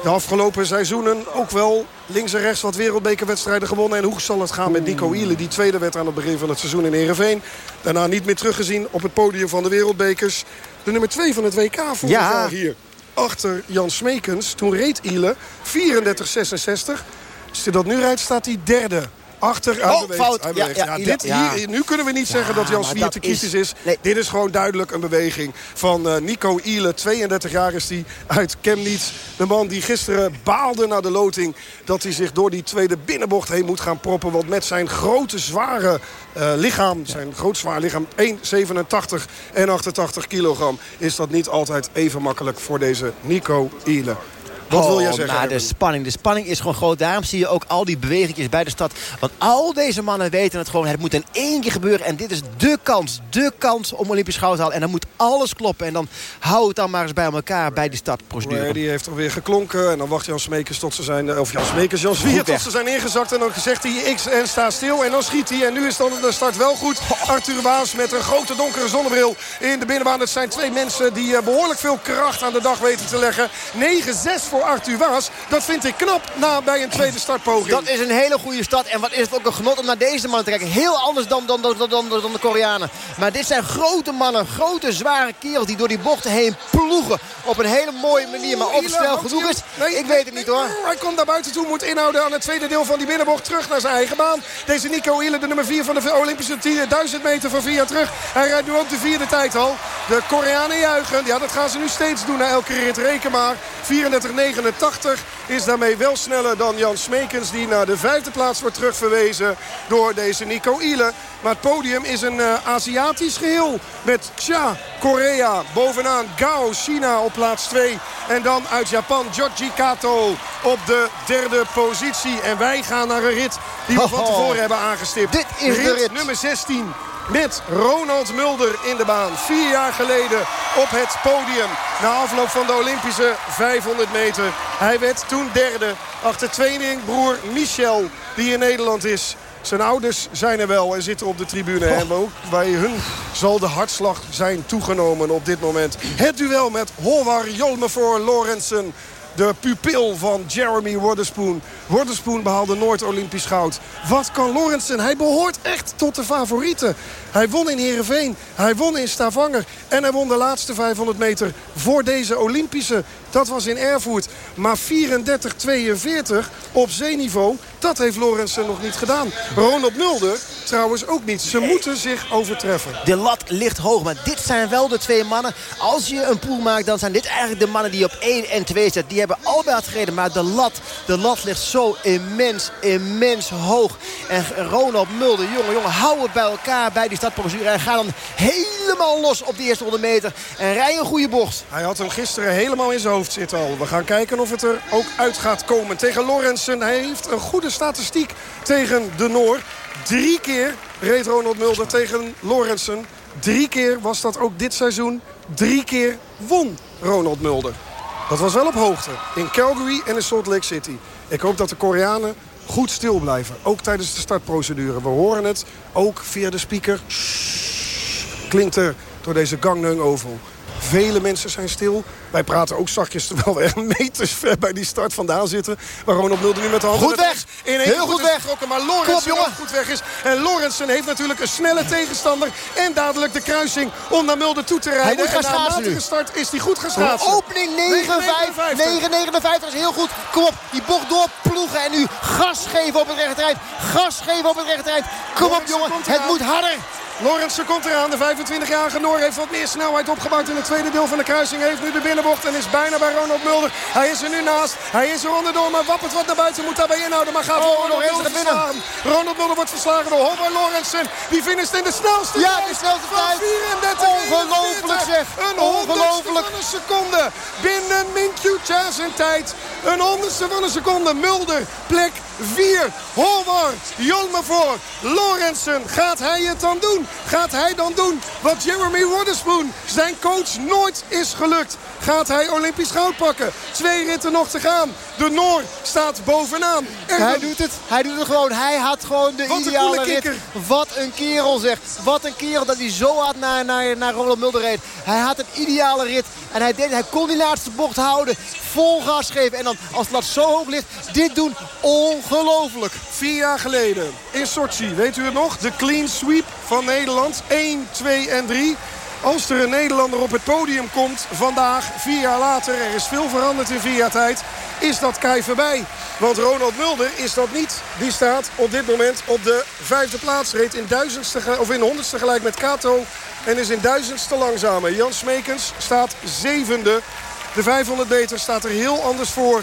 S20: De afgelopen seizoenen ook wel links en rechts wat wereldbekerwedstrijden gewonnen. En hoe zal het gaan met Nico Iele? Die tweede werd aan het begin van het seizoen in Heerenveen. Daarna niet meer teruggezien op het podium van de wereldbekers. De nummer 2 van het WK vorig
S22: Ja.
S20: jaar hier. Achter Jan Smekens. Toen reed Iele 34-66. Als hij dat nu rijdt staat hij derde. Achter, hij
S22: Oh,
S20: beweegt,
S22: fout.
S20: hij
S22: Ja,
S20: beweegt.
S22: ja,
S20: Ja,
S22: Iele,
S20: dit. Hier, nu kunnen we niet zeggen dat Jan
S22: dat
S20: te kritisch
S22: is-
S20: is. Dit is gewoon duidelijk een beweging van eh, Nico Iele. 32 jaar is hij uit Chemnitz. De man die gisteren baalde naar de loting... dat hij zich door die tweede binnenbocht heen moet gaan proppen. Want met zijn grote, zware eh, lichaam... zijn groot zwaar lichaam, 1,87 en 88 kilogram... is dat niet altijd even makkelijk voor deze Nico Iele. Wat wil jij
S22: Oh,
S20: zeggen?
S22: de spanning. De spanning is gewoon groot. Daarom zie je ook al die bewegingjes bij de stad. Want al deze mannen weten het gewoon. Het moet in één keer gebeuren. En dit is de kans. De kans om Olympisch goud te halen. En dan moet alles kloppen. En dan hou het dan maar eens bij elkaar bij die startprocedure.
S20: Nee, die heeft alweer geklonken. En dan wacht Jan Smekers tot ze zijn... eh, Of Jan Smekers, Jan Zwier tot ze zijn ingezakt. En dan zegt hij X en sta stil. En dan schiet hij. En nu is dan de start wel goed. Arthur Waas met een grote donkere zonnebril in de binnenbaan. Het zijn twee mensen die eh, behoorlijk veel kracht aan de dag weten te leggen. 9-6 voor Arthur Waas. Dat vind ik knap na bij een tweede startpoging.
S22: Dat is een hele goede stad. En wat is het ook een genot om naar deze mannen te kijken. Heel anders dan, dan, dan, dan, dan, dan de Koreanen. Maar dit zijn grote mannen. Grote, zware kerels die door die bochten heen ploegen. Op een hele mooie manier. Maar of het snel genoeg is?
S20: Nee,
S22: ik weet het niet hoor.
S20: Hij komt naar buiten toe, moet inhouden aan het tweede deel van die binnenbocht. Terug naar zijn eigen baan. Deze Nico Iele, de nummer 4 van de Olympische 1000 meter van vier jaar terug. Hij rijdt nu ook de vierde tijd al. De Koreanen juichen. Ja, dat gaan ze nu steeds doen na elke rit. Reken maar. 34,89 is daarmee wel sneller dan Jan Smekens. Die naar de vijfde plaats wordt terugverwezen door deze Nico Iele. Maar het podium is een eh, Aziatisch geheel. Met Cha, Korea, bovenaan Gao, China op plaats 2. En dan uit Japan, Joji Kato op de derde positie. En wij gaan naar een rit die we van tevoren hebben aangestipt.
S22: Dit is de rit.
S20: nummer 16. Met Ronald Mulder in de baan. Vier jaar geleden op het podium. Na afloop van de Olympische 500 meter. Hij werd toen derde. Achter tweelingbroer Michel, die in Nederland is. Zijn ouders zijn er wel en zitten op de tribune. En ook bij hun zal de hartslag zijn toegenomen op dit moment. Het duel met Håvard Jolmefor Lorentzen. De pupil van Jeremy Waterspoon. Waterspoon behaalde nooit Olympisch goud. Wat kan Lorentzen? Hij behoort echt tot de favorieten. Hij won in Heerenveen. Hij won in Stavanger. En hij won de laatste 500 meter voor deze Olympische. Dat was in Erfurt. Maar 34-42 op zeeniveau, dat heeft Lorentzen nog niet gedaan. Ronald Mulder trouwens ook niet. Ze moeten zich overtreffen.
S22: De lat ligt hoog, maar dit zijn wel de twee mannen. Als je een pool maakt, dan zijn dit eigenlijk de mannen die op 1 en 2 zitten. Die hebben allebei hard gereden, maar de lat, de lat ligt zo immens, immens hoog. En Ronald Mulder, jongen, jongen, hou het bij elkaar bij die startprocedure. En ga dan helemaal los op de eerste 100 meter. En rij een goede bocht.
S20: Hij had hem gisteren helemaal in zijn hoofd zitten al. We gaan kijken of het er ook uit gaat komen. Tegen Lorentzen, hij heeft een goede statistiek tegen de Noor. Drie keer reed Ronald Mulder tegen Lorentzen. Drie keer was dat ook dit seizoen. Drie keer won Ronald Mulder. Dat was wel op hoogte. In Calgary en in Salt Lake City. Ik hoop dat de Koreanen goed stil blijven. Ook tijdens de startprocedure. We horen het ook via de speaker. Klinkt er door deze Gangneung Oval. Vele mensen zijn stil. Wij praten ook zachtjes terwijl we echt meters ver bij die start vandaan zitten. Waar Ronald Mulder nu met de handen...
S22: Goed weg.
S20: In
S22: Heel
S20: goed
S22: weg.
S20: maar
S22: op,
S20: ook goed weg is. En Lorentzen heeft natuurlijk een snelle tegenstander. En dadelijk de kruising om naar Mulder toe te rijden.
S22: Hij moet gaan
S20: en na een
S22: schaatsen
S20: matige
S22: nu.
S20: start is hij goed geschaatst.
S22: opening 9,59 is heel goed. Kom op, die bocht doorploegen en nu gas geven op het rechterrijd. Gas geven op het rechterrijd. Kom op jongen, het moet harder.
S20: Lorensen komt eraan. De 25-jarige Noor heeft wat meer snelheid opgebouwd in het tweede deel van de kruising. Heeft nu de binnenbocht en is bijna bij Ronald Mulder. Hij is er nu naast. Hij is er onderdoor, maar wappert wat naar buiten. Moet daarbij inhouden, maar gaat
S22: Oh,
S20: Ronald
S22: nog
S20: Mulder
S22: binnen.
S20: verslaan. Ronald Mulder wordt verslagen door Hopper Lorensen. Die finisht in de snelste
S22: Ja,
S20: tijd
S22: de snelste tijd.
S20: 34
S22: Ongelooflijk, zeg.
S20: Een
S22: Ongelooflijk.
S20: honderdste van een seconde. Binnen Minkyu zijn tijd. Een honderdste van een seconde. Mulder, plek 4. Holwar, Jolme voor. Lorensen, gaat hij het dan doen? Gaat hij dan doen wat Jeremy Waterspoon, zijn coach, nooit is gelukt? Gaat hij Olympisch goud pakken? Twee ritten nog te gaan. De Noor staat bovenaan. En
S22: Hij doet het. Hij doet het gewoon. Hij had gewoon de
S20: Wat
S22: ideale rit.
S20: kikker.
S22: Wat een kerel zeg. Wat een kerel dat hij zo hard naar, naar, naar Ronald Mulder reed. Hij had een ideale rit. En hij, deed, hij kon die laatste bocht houden. Vol gas geven. En dan als het lat zo hoog ligt. Dit doen. Ongelooflijk.
S20: Vier jaar geleden in Sochi, weet u het nog? De clean sweep van Nederland. 1, 2 en 3. Als er een Nederlander op het podium komt vandaag, vier jaar later... er is veel veranderd in vier jaar tijd, is dat Kai voorbij. Want Ronald Mulder is dat niet. Die staat op dit moment op de vijfde plaats. Reed in, duizendste, of in honderdste gelijk met Kato. En is in duizendste langzamer. Jan Smekens staat zevende. De 500 meter staat er heel anders voor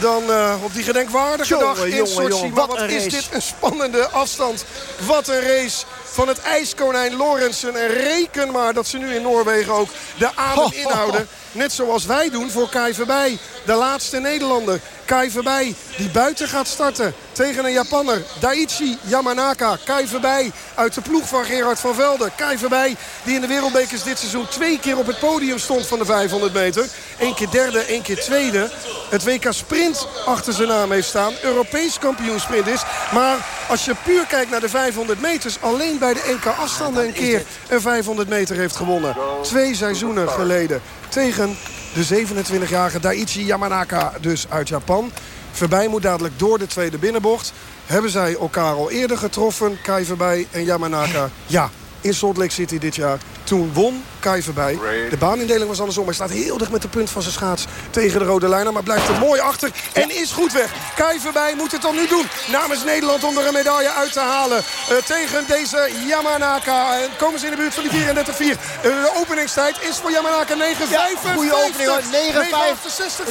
S20: dan eh, op die gedenkwaardige
S22: Jongen,
S20: dag in
S22: jongen,
S20: Sochi.
S22: jongen, wat
S20: wat is
S22: race.
S20: dit een spannende afstand. Wat een race van het ijskonijn Lorensen. En reken maar dat ze nu in Noorwegen ook de adem inhouden. Net zoals wij doen voor Kai Verbij. De laatste Nederlander. Kai Verbij die buiten gaat starten tegen een Japanner. Daichi Yamanaka. Kai Verbij uit de ploeg van Gerard van Velde. Kai Verbij die in de wereldbekers dit seizoen twee keer op het podium stond van de 500 meter. Eén keer derde, één keer tweede. Het WK Sprint achter zijn naam heeft staan. Europees kampioen sprint is. Maar als je puur kijkt naar de 500 meters... alleen bij de NK afstanden een keer een 500 meter heeft gewonnen. Twee seizoenen geleden tegen de 27-jarige Daichi Yamanaka, dus uit Japan. Verbij moet dadelijk door de tweede binnenbocht. Hebben zij elkaar al eerder getroffen, Kai Verbij en Yamanaka? Ja, in Salt Lake City dit jaar. Toen won Kai Verbij. De baanindeling was andersom. Hij staat heel dicht met de punt van zijn schaats tegen de rode lijn. Maar blijft er mooi achter en is goed weg. Kai Verbij moet het dan nu doen. Namens Nederland om er een medaille uit te halen. eh, tegen deze Yamanaka. En komen ze in de buurt van die 34-4. Eh, de openingstijd is voor Yamanaka 9-5.
S22: Goede opening hoor. 9-5.
S20: 9-68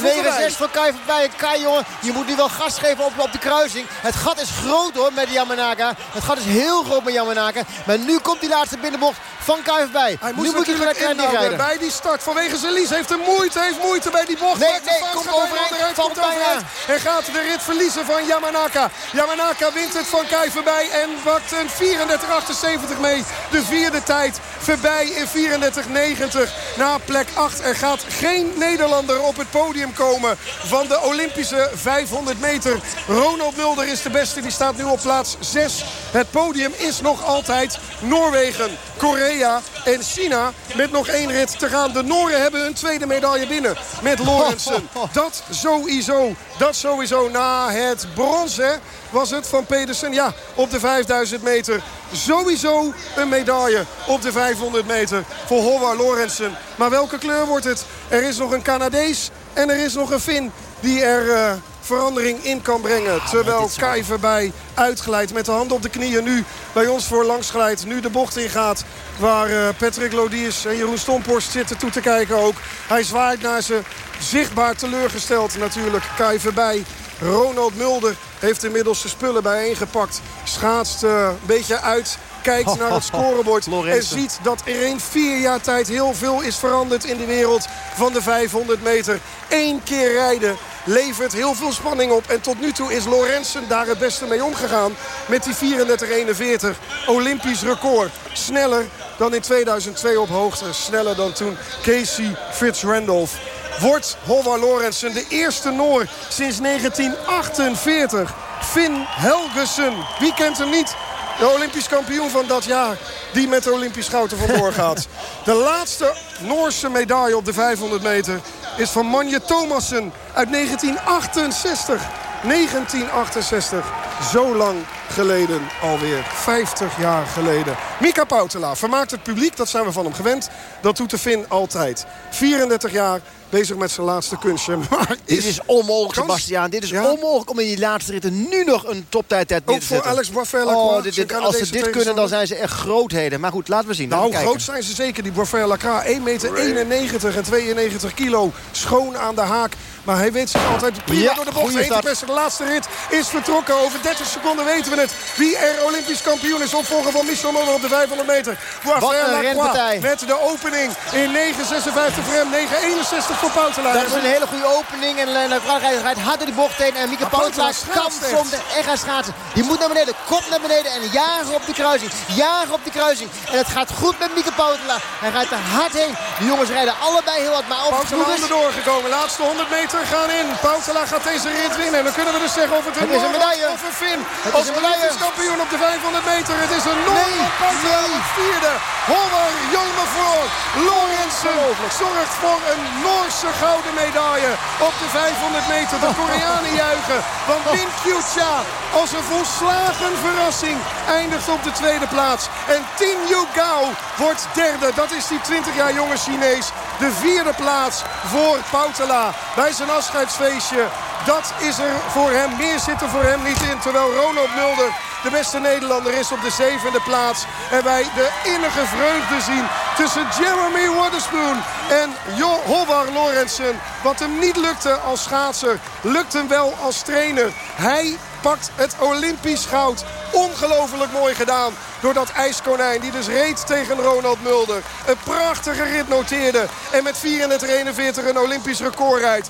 S22: 9-6 van Kai voorbij. Kai jongen, je moet nu wel gas geven op, op de kruising. Het gat is groot hoor met Yamanaka. Het gat is heel groot met Yamanaka. Maar nu komt die laatste binnenbocht van Kai voorbij.
S20: Hij
S22: nu moet rijden.
S20: bij die start. Vanwege zijn lies heeft hij moeite, heeft moeite bij die bocht.
S22: Nee,
S20: een
S22: nee,
S20: fout,
S22: komt overeind,
S20: onderuit,
S22: valt
S20: komt overeind. En gaat de rit verliezen van Yamanaka. Yamanaka wint het van Kai voorbij en pakt een 34-78 mee. De vierde tijd voorbij in 34-90 na plek 8. Er gaat geen Nederlander op het podium komen van de Olympische 500 meter. Ronald Mulder is de beste, die staat nu op plaats 6. Het podium is nog altijd Noorwegen, Korea en China met nog één rit te gaan. De Nooren hebben hun tweede medaille binnen met Lorensen. Dat sowieso, dat sowieso na het brons hè, was het van Pedersen. Ja, op de 5000 meter sowieso een medaille op de 500 meter voor Howard Lorensen. Maar welke kleur wordt het? Er is nog een Canadees en er is nog een Fin die er... eh, verandering in kan brengen. Terwijl Kai voorbij uitglijdt met de hand op de knieën. Nu bij ons voor langs glijdt. Nu de bocht ingaat. Waar eh, Patrick Lodiers en Jeroen Stomporst zitten toe te kijken ook. Hij zwaait naar ze. Zichtbaar teleurgesteld natuurlijk. Kai voorbij. Ronald Mulder heeft inmiddels zijn spullen bijeengepakt. Schaatst eh, een beetje uit. Kijkt naar het scorebord en ziet dat er in vier jaar tijd heel veel is veranderd in de wereld van de 500 meter. Eén keer rijden levert heel veel spanning op. En tot nu toe is Lorenzen daar het beste mee omgegaan. Met die 34-41. Olympisch record. Sneller dan in 2002 op hoogte. Sneller dan toen Casey Fitzrandolph. Wordt Hova Lorenzen de eerste Noor sinds 1948. Finn Helgesen. Wie kent hem niet? De Olympisch kampioen van dat jaar. Die met de Olympisch goud er vandoor gaat. De laatste Noorse medaille op de 500 meter is van Manje Thomassen uit 1968. 1968. Zo lang geleden alweer. 50 jaar geleden. Mika Poutela vermaakt het publiek, dat zijn we van hem gewend. Dat doet de Finn altijd. 34 jaar, bezig met zijn laatste kunstje. Maar
S22: Dit is onmogelijk,
S20: Kans-
S22: Sebastiaan. Dit is
S20: Ja?
S22: onmogelijk om in die laatste ritten nu nog een toptijd neer te
S20: Ook voor
S22: zetten.
S20: Alex Boisvert
S22: Oh, dit, dit, als ze dit kunnen, dan zijn ze echt grootheden. Maar goed, laten we zien.
S20: Nou,
S22: we
S20: groot zijn ze zeker. Die Boisvert Lacra, 1 meter 91 en 92 kilo. Schoon aan de haak. Maar hij weet zich altijd prima
S22: Ja,
S20: door de bocht heen. De laatste rit is vertrokken. Over 30 seconden weten we het. Wie er Olympisch kampioen is. Opvolger van Michel Muller op de 500 meter.
S22: Wat
S20: Boisvert
S22: een
S20: Lacroix
S22: renpartij.
S20: met de opening in 9.56 voor hem. 9.61 voor Poutela.
S22: Dat is een hele goede opening. En eh, Lacroix rijdt rijdt hard door die bocht heen. En Mieke Poutela
S20: Poutela
S22: kan
S20: schaatst echt.
S22: schaatsen. Die moet naar beneden, kop naar beneden en jagen op die kruising. Jagen op die kruising. En het gaat goed met Mieke Poutela. Hij rijdt er hard heen. Die jongens rijden allebei heel hard. Maar of het
S20: Poutela
S22: goed is...
S20: onderdoor gekomen. Laatste 100 meter gaan in. Poutela gaat deze rit winnen. En dan kunnen we dus zeggen of het een
S22: Het is een medaille.
S20: of een Fin.
S22: Het is een.
S20: Olympisch kampioen op de 500 meter. Het is een Noor.
S22: Nee, nee.
S20: vierde. Holler zorgt voor een Noorse gouden medaille op de 500 meter. De Koreanen juichen. Want Min Kyu-cha als een volslagen verrassing eindigt op de tweede plaats. En Tin Yu Gao wordt derde. Dat is die 20 jaar jonge Chinees. De vierde plaats voor Poutela bij zijn afscheidsfeestje. Dat is er voor hem. Meer zit er voor hem niet in. Terwijl Ronald Mulder de beste Nederlander is op de zevende plaats. En wij de innige vreugde zien tussen Jeremy Waterspoon en Jo Howar Lorentzen. Wat hem niet lukte als schaatser, lukt hem wel als trainer. Hij pakt het Olympisch goud. Ongelooflijk mooi gedaan door dat ijskonijn. Die dus reed tegen Ronald Mulder. Een prachtige rit noteerde. En met 34-41 een Olympisch record rijdt.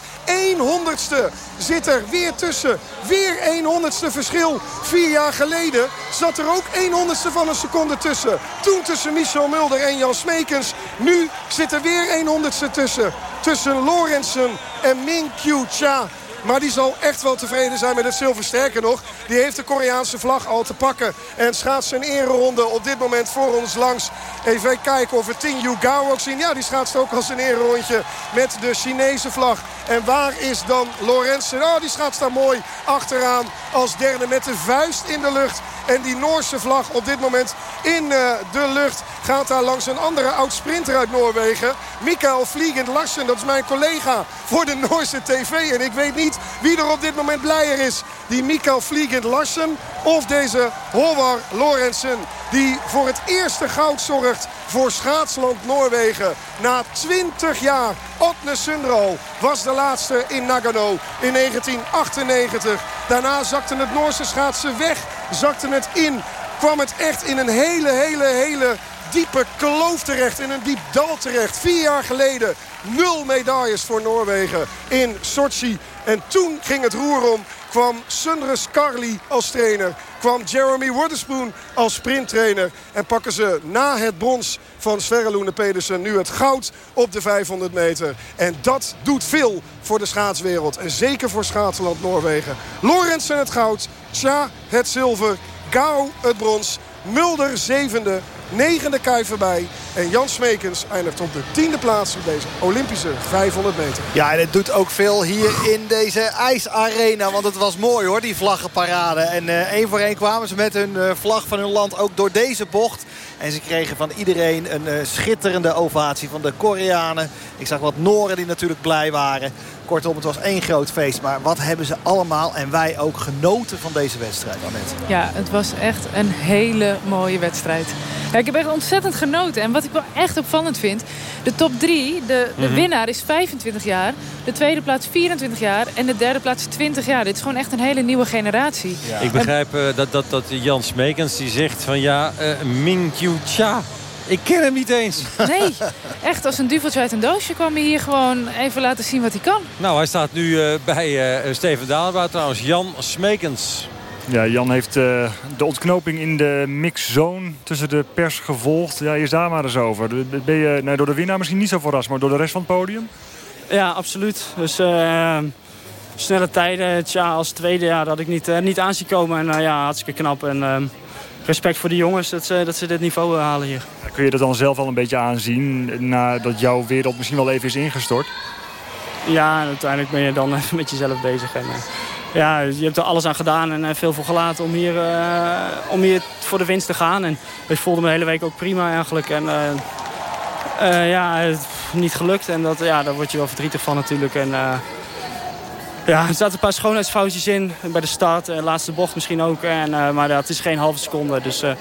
S20: 100ste zit er weer tussen. Weer 100ste verschil. Vier jaar geleden zat er ook 100ste van een seconde tussen. Toen tussen Michel Mulder en Jan Smekens. Nu zit er weer 100ste tussen. Tussen Lorentzen en Min Kyu Cha. Maar die zal echt wel tevreden zijn met het zilver. Sterker nog, die heeft de Koreaanse vlag al te pakken. En schaatst zijn ereronde op dit moment voor ons langs. Even kijken of we Tin Yu Gao ook zien. Ja, die schaatst ook al zijn ererondje met de Chinese vlag. En waar is dan Lorentzen? Oh, die schaatst daar mooi achteraan als derde met de vuist in de lucht. En die Noorse vlag op dit moment in eh, de lucht gaat daar langs een andere oud-sprinter uit Noorwegen. Mikael Vliegend Larsen, dat is mijn collega voor de Noorse tv. En ik weet niet wie er op dit moment blijer is. Die Mikael Vliegend Larsen of deze Håvard Lorentzen. Die voor het eerste goud zorgt voor schaatsland Noorwegen. Na 20 jaar. Otne Sundro was de laatste in Nagano in 1998. Daarna zakte het Noorse schaatsen weg. Zakte het in. Kwam het echt in een hele, hele, hele diepe kloof terecht. In een diep dal terecht. Vier jaar geleden nul medailles voor Noorwegen in Sochi. En toen ging het roer om. Kwam Sundre Skarli als trainer. Kwam Jeremy Waterspoon als sprinttrainer. En pakken ze na het brons van Sverre Loene Pedersen nu het goud op de 500 meter. En dat doet veel voor de schaatswereld. En zeker voor schaatsland Noorwegen. Lorentzen het goud. Tja het zilver. Gao het brons. Mulder zevende. Negende kuiver bij. En Jan Smekens eindigt op de tiende plaats op deze Olympische 500 meter.
S2: Ja, en het doet ook veel hier in deze ijsarena. Want het was mooi hoor, die vlaggenparade. En eh, één voor één kwamen ze met hun eh, vlag van hun land ook door deze bocht. En ze kregen van iedereen een eh, schitterende ovatie van de Koreanen. Ik zag wat Noren die natuurlijk blij waren. Kortom, het was één groot feest. Maar wat hebben ze allemaal en wij ook genoten van deze wedstrijd, Annette.
S16: Ja, het was echt een hele mooie wedstrijd. Ja, ik heb echt ontzettend genoten. En wat ik wel echt opvallend vind... de top drie, de, de
S19: Mhm.
S16: winnaar is 25 jaar... de tweede plaats 24 jaar en de derde plaats 20 jaar. Dit is gewoon echt een hele nieuwe generatie.
S19: Ik begrijp eh, dat, dat, dat Jan Smekens die zegt van ja, eh Min Kyu Cha. Ik ken hem niet eens.
S16: Nee, echt als een duveltje uit een doosje kwam hij hier gewoon even laten zien wat hij kan.
S19: Nou, hij staat nu eh, bij eh, Steven Dalebout trouwens. Jan Smekens.
S23: Ja, Jan heeft eh, de ontknoping in de mixzone tussen de pers gevolgd. Ja, je daar maar eens over. Ben je nou, door de winnaar misschien niet zo verrast, maar door de rest van het podium?
S24: Ja, absoluut. Dus eh, snelle tijden. Tja, als tweede ja, dat had ik niet, niet aan zien komen. En ja, hartstikke knap. En respect voor die jongens dat ze, dat ze dit niveau eh, halen hier.
S23: Kun je dat dan zelf al een beetje aanzien nadat jouw wereld misschien wel even is ingestort?
S24: Ja, uiteindelijk ben je dan even met jezelf bezig. En, eh, ja, je hebt er alles aan gedaan en eh, veel voor gelaten om hier, eh, om hier voor de winst te gaan. En ik voelde me de hele week ook prima eigenlijk. En eh, eh, ja, het is niet gelukt. En dat, ja, daar word je wel verdrietig van natuurlijk. En, eh, ja, er zaten een paar schoonheidsfoutjes in bij de start. Uh, laatste bocht misschien ook. En, uh, maar het is geen halve seconde. Dus uh,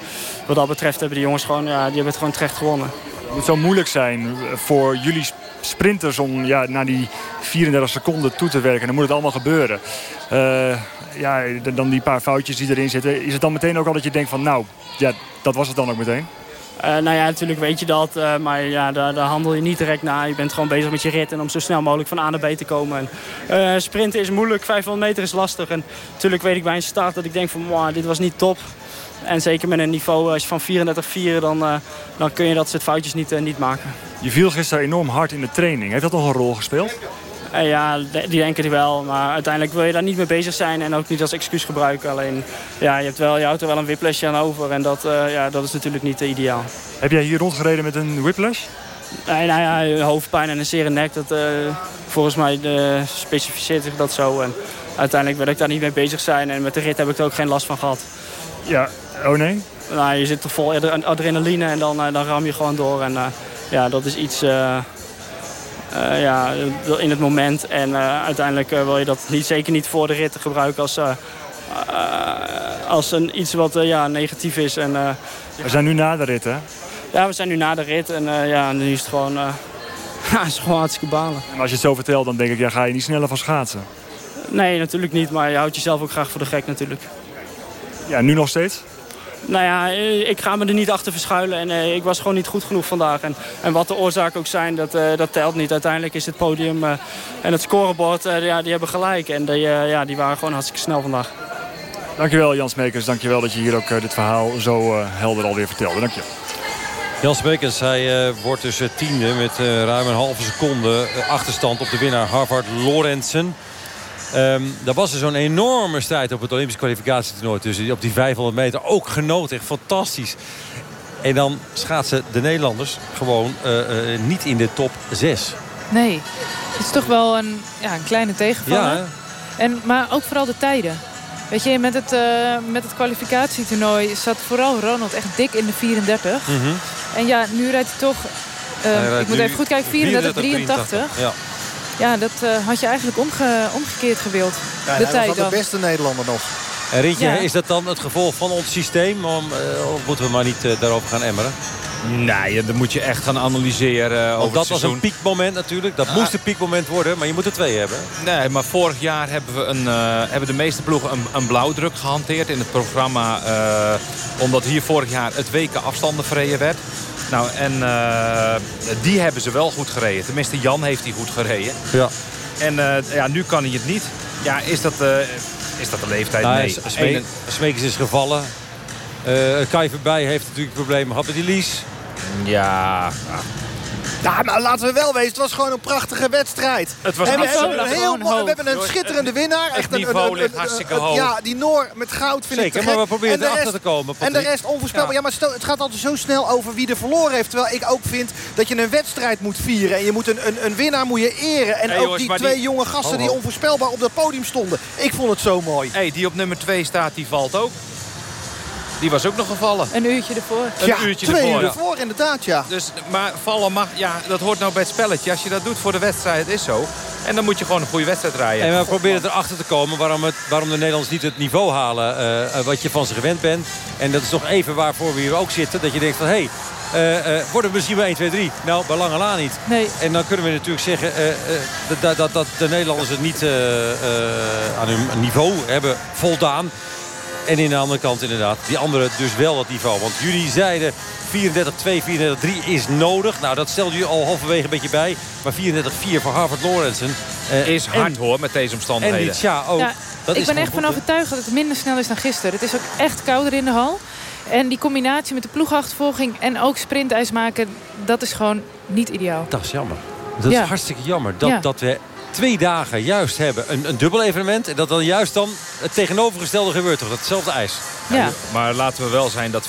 S24: wat dat betreft hebben de jongens gewoon, ja, die hebben het gewoon terecht gewonnen.
S23: Het moet zo moeilijk zijn voor jullie sprinters om ja, naar die 34 seconden toe te werken. Dan moet het allemaal gebeuren. Uh, ja, dan die paar foutjes die erin zitten. Is het dan meteen ook al dat je denkt van nou, ja, dat was het dan ook meteen?
S24: Uh, nou ja, natuurlijk weet je dat. Uh, maar ja, daar, daar, handel je niet direct naar. Je bent gewoon bezig met je rit en om zo snel mogelijk van A naar B te komen. En, uh, sprinten is moeilijk, 500 meter is lastig. En natuurlijk weet ik bij een start dat ik denk van wow, dit was niet top. En zeker met een niveau als van 34-4, dan, dan kun je dat soort foutjes niet, niet maken.
S23: Je viel gisteren enorm hard in de training. Heeft dat nog een rol gespeeld?
S24: Uh, ja, die denken die wel. Maar uiteindelijk wil je daar niet mee bezig zijn en ook niet als excuus gebruiken. Alleen, ja, je, hebt wel, je houdt er wel een whiplashje aan over en dat, uh, ja, dat is natuurlijk niet uh, ideaal.
S23: Heb jij hier rondgereden met een whiplash?
S24: Nee, nou ja, hoofdpijn en een zere nek, dat, volgens mij specificeert zich dat zo. En uiteindelijk wil ik daar niet mee bezig zijn en met de rit heb ik er ook geen last van gehad.
S23: Ja, oh nee?
S24: Nou, je zit er vol adrenaline en dan, dan ram je gewoon door. En ja, dat is iets... Uh, ja, in het moment. En uh, uiteindelijk uh, wil je dat niet, zeker niet voor de rit gebruiken als, als een, iets wat ja, negatief is. En,
S23: we zijn nu na de rit, hè?
S24: Ja, we zijn nu na de rit. En ja, nu is het gewoon, ja, is gewoon hartstikke balen.
S23: En als je het zo vertelt, dan denk ik, ja, ga je niet sneller van schaatsen?
S24: Nee, natuurlijk niet. Maar je houdt jezelf ook graag voor de gek natuurlijk.
S23: Ja, nu nog steeds?
S24: Nou ja, ik ga me er niet achter verschuilen. En uh, ik was gewoon niet goed genoeg vandaag. En, en wat de oorzaak ook zijn, dat, uh, dat telt niet. Uiteindelijk is het podium uh, en het scorebord, ja, die hebben gelijk. En die, ja, die waren gewoon hartstikke snel vandaag.
S23: Dankjewel Jans Meekers. Dankjewel dat je hier ook dit verhaal zo helder alweer vertelde. Dank je.
S19: Jans Meekers, hij wordt dus tiende met ruim een halve seconde achterstand op de winnaar Harvard Lorenzen. Um, er was er zo'n enorme strijd op het Olympisch kwalificatietoernooi. tussen op die 500 meter. Ook genoten, echt fantastisch. En dan schaatsen de Nederlanders gewoon uh, uh, niet in de top 6.
S16: Nee, het is toch wel een, ja, een kleine tegenvaller. Ja, en, maar ook vooral de tijden. Weet je, met het, uh, met het kwalificatietoernooi zat vooral Ronald echt dik in de 34. Mm -hmm. En ja, nu rijdt hij toch... hij ik moet even goed kijken, 34, 83. 83 ja. Ja, dat uh, had je eigenlijk omge omgekeerd gewild.
S2: Ja, de tijd was de beste Nederlander nog.
S19: En Rietje, ja. is dat dan het gevolg van ons systeem? Om, uh, of moeten we maar niet uh, daarover gaan emmeren?
S21: Nee, dat moet je echt gaan analyseren.
S19: Want
S21: over
S19: dat was een piekmoment natuurlijk. Dat ah. moest een piekmoment worden, maar je moet er twee hebben.
S21: Nee, maar vorig jaar hebben, we een, uh, hebben de meeste ploegen een, een blauwdruk gehanteerd in het programma. Uh, omdat hier vorig jaar het weken afstanden verreden werd. Nou, en uh, die hebben ze wel goed gereden. Tenminste, Jan heeft die goed gereden.
S19: Ja.
S21: En ja, nu kan hij het niet. Ja, is dat, is dat de leeftijd?
S19: Nou,
S21: nee.
S19: Smeekens Smeekens is gevallen. Uh, Kai voorbij heeft natuurlijk problemen gehad met die Lies.
S21: Ja.
S2: Ja, maar laten we wel wezen, het was gewoon een prachtige wedstrijd.
S21: Het was
S2: en we
S21: hebben
S2: een, heel mooi, we hebben een schitterende winnaar.
S21: Echt een, niveau een, een, een, hartstikke hoog.
S2: Ja, die Noor met goud vind
S19: Zeker,
S2: ik
S19: maar we proberen erachter te komen.
S2: En de rest onvoorspelbaar. Ja. ja, maar het gaat altijd zo snel over wie er verloren heeft. Terwijl ik ook vind dat je een wedstrijd moet vieren. En je moet een, een, een winnaar moet je eren. En
S21: hey,
S2: ook
S21: jongens,
S2: die twee
S21: die...
S2: jonge gasten oh, oh. die onvoorspelbaar op dat podium stonden. Ik vond het zo mooi.
S21: Hey, die op nummer 2 staat, die valt ook. Die was ook nog gevallen.
S16: Een uurtje ervoor.
S21: Een
S2: ja,
S21: uurtje
S2: twee
S21: ervoor.
S2: uur ervoor, inderdaad, ja.
S21: Dus, maar vallen mag, ja, dat hoort nou bij het spelletje. Als je dat doet voor de wedstrijd, het is zo. En dan moet je gewoon een goede wedstrijd rijden.
S19: En we proberen erachter te komen waarom, het, waarom de Nederlanders niet het niveau halen uh, wat je van ze gewend bent. En dat is toch even waarvoor we hier ook zitten. Dat je denkt van, hé, hey, uh, uh, worden we misschien wel 1, 2, 3? Nou, bij lange la niet.
S16: Nee.
S19: En dan kunnen we natuurlijk zeggen dat, dat, dat de Nederlanders het niet aan hun niveau hebben voldaan. En in de andere kant inderdaad, die andere dus wel het niveau. Want jullie zeiden 34-2, 34-3 is nodig. Nou, dat stelde je al halverwege een beetje bij. Maar 34-4 voor Harvard Lorenzen.
S21: Uh, is hard en, hoor, met deze omstandigheden.
S19: En dit, ja, ook. Ja, dat
S16: ik
S19: is
S16: ben echt van overtuigd dat het minder snel is dan gisteren. Het is ook echt kouder in de hal. En die combinatie met de ploegachtervolging en ook sprintijs maken... dat is gewoon niet ideaal.
S19: Dat is jammer. Dat is hartstikke jammer. Dat, ja. dat we twee dagen juist hebben een, een dubbel evenement. En dat dan juist dan het tegenovergestelde gebeurt. Toch? Datzelfde ijs.
S16: Ja. ja.
S21: Maar laten we wel zijn dat 34-41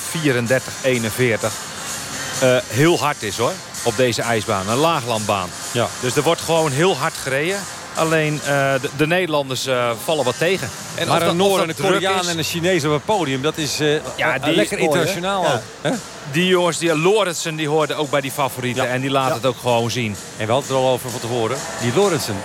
S21: uh, heel hard is hoor. Op deze ijsbaan. Een laaglandbaan.
S19: Ja.
S21: Dus er wordt gewoon heel hard gereden. Alleen eh, de, de Nederlanders eh, vallen wat tegen. En
S19: maar een Noor en een
S21: druk
S19: Koreaan
S21: is-
S19: en een Chinees op het podium. Dat is eh,
S21: Ja, die
S19: lekker
S21: is mooi, hè?
S19: internationaal
S21: Ja.
S19: ook. Hè?
S21: Die jongens, die Lorentzen, die hoorden ook bij die favorieten. En die laten het ook gewoon zien.
S19: En we hadden het er al over van tevoren. Die Lorentzen.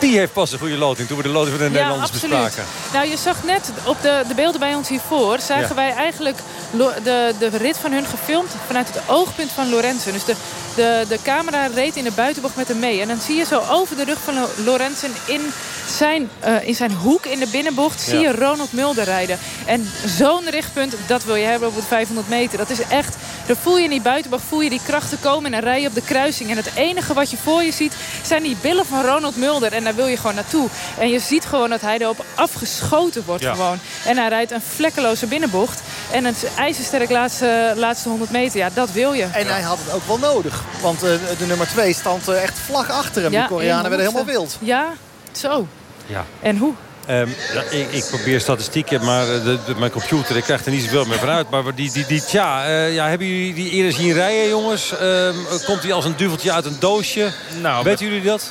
S19: Die heeft pas een goede loting toen we de loting van de Nederlanders
S16: absoluut.
S19: bespraken.
S16: Nou, je zag net op de, de beelden bij ons hiervoor... zagen
S19: Ja.
S16: wij eigenlijk de, de rit van hun gefilmd vanuit het oogpunt van Lorenzen. Dus de, de, de camera reed in de buitenbocht met hem mee. En dan zie je zo over de rug van Lo- Lorenzen in zijn, eh, in zijn hoek in de binnenbocht... zie je Ronald Mulder rijden. En zo'n richtpunt, dat wil je hebben op de 500 meter. Dat is echt, dan voel je in die buitenbocht voel je die krachten komen... en dan rij je op de kruising. En het enige wat je voor je ziet zijn die billen van Ronald Mulder. En daar wil je gewoon naartoe. En je ziet gewoon dat hij erop afgeschoten wordt
S25: Ja.
S16: gewoon. En hij rijdt een vlekkeloze binnenbocht. En een ijzersterk laatste, laatste 100 meter, ja, dat wil je.
S2: En hij had het ook wel nodig. Want eh, de nummer 2 stond eh, echt vlak achter hem.
S16: Ja,
S2: de Koreanen werden helemaal wild.
S16: Ja, zo.
S19: Ja.
S16: En hoe?
S19: Ehm, ja, ik, ik probeer statistieken, maar eh, de, de- mijn computer, ik krijg er niet zoveel meer van uit. Maar die, die, die, tja, eh, ja, hebben jullie die eerder zien rijden, jongens? Ehm, komt hij als een duveltje uit een doosje?
S21: Nou,
S19: Weten jullie dat?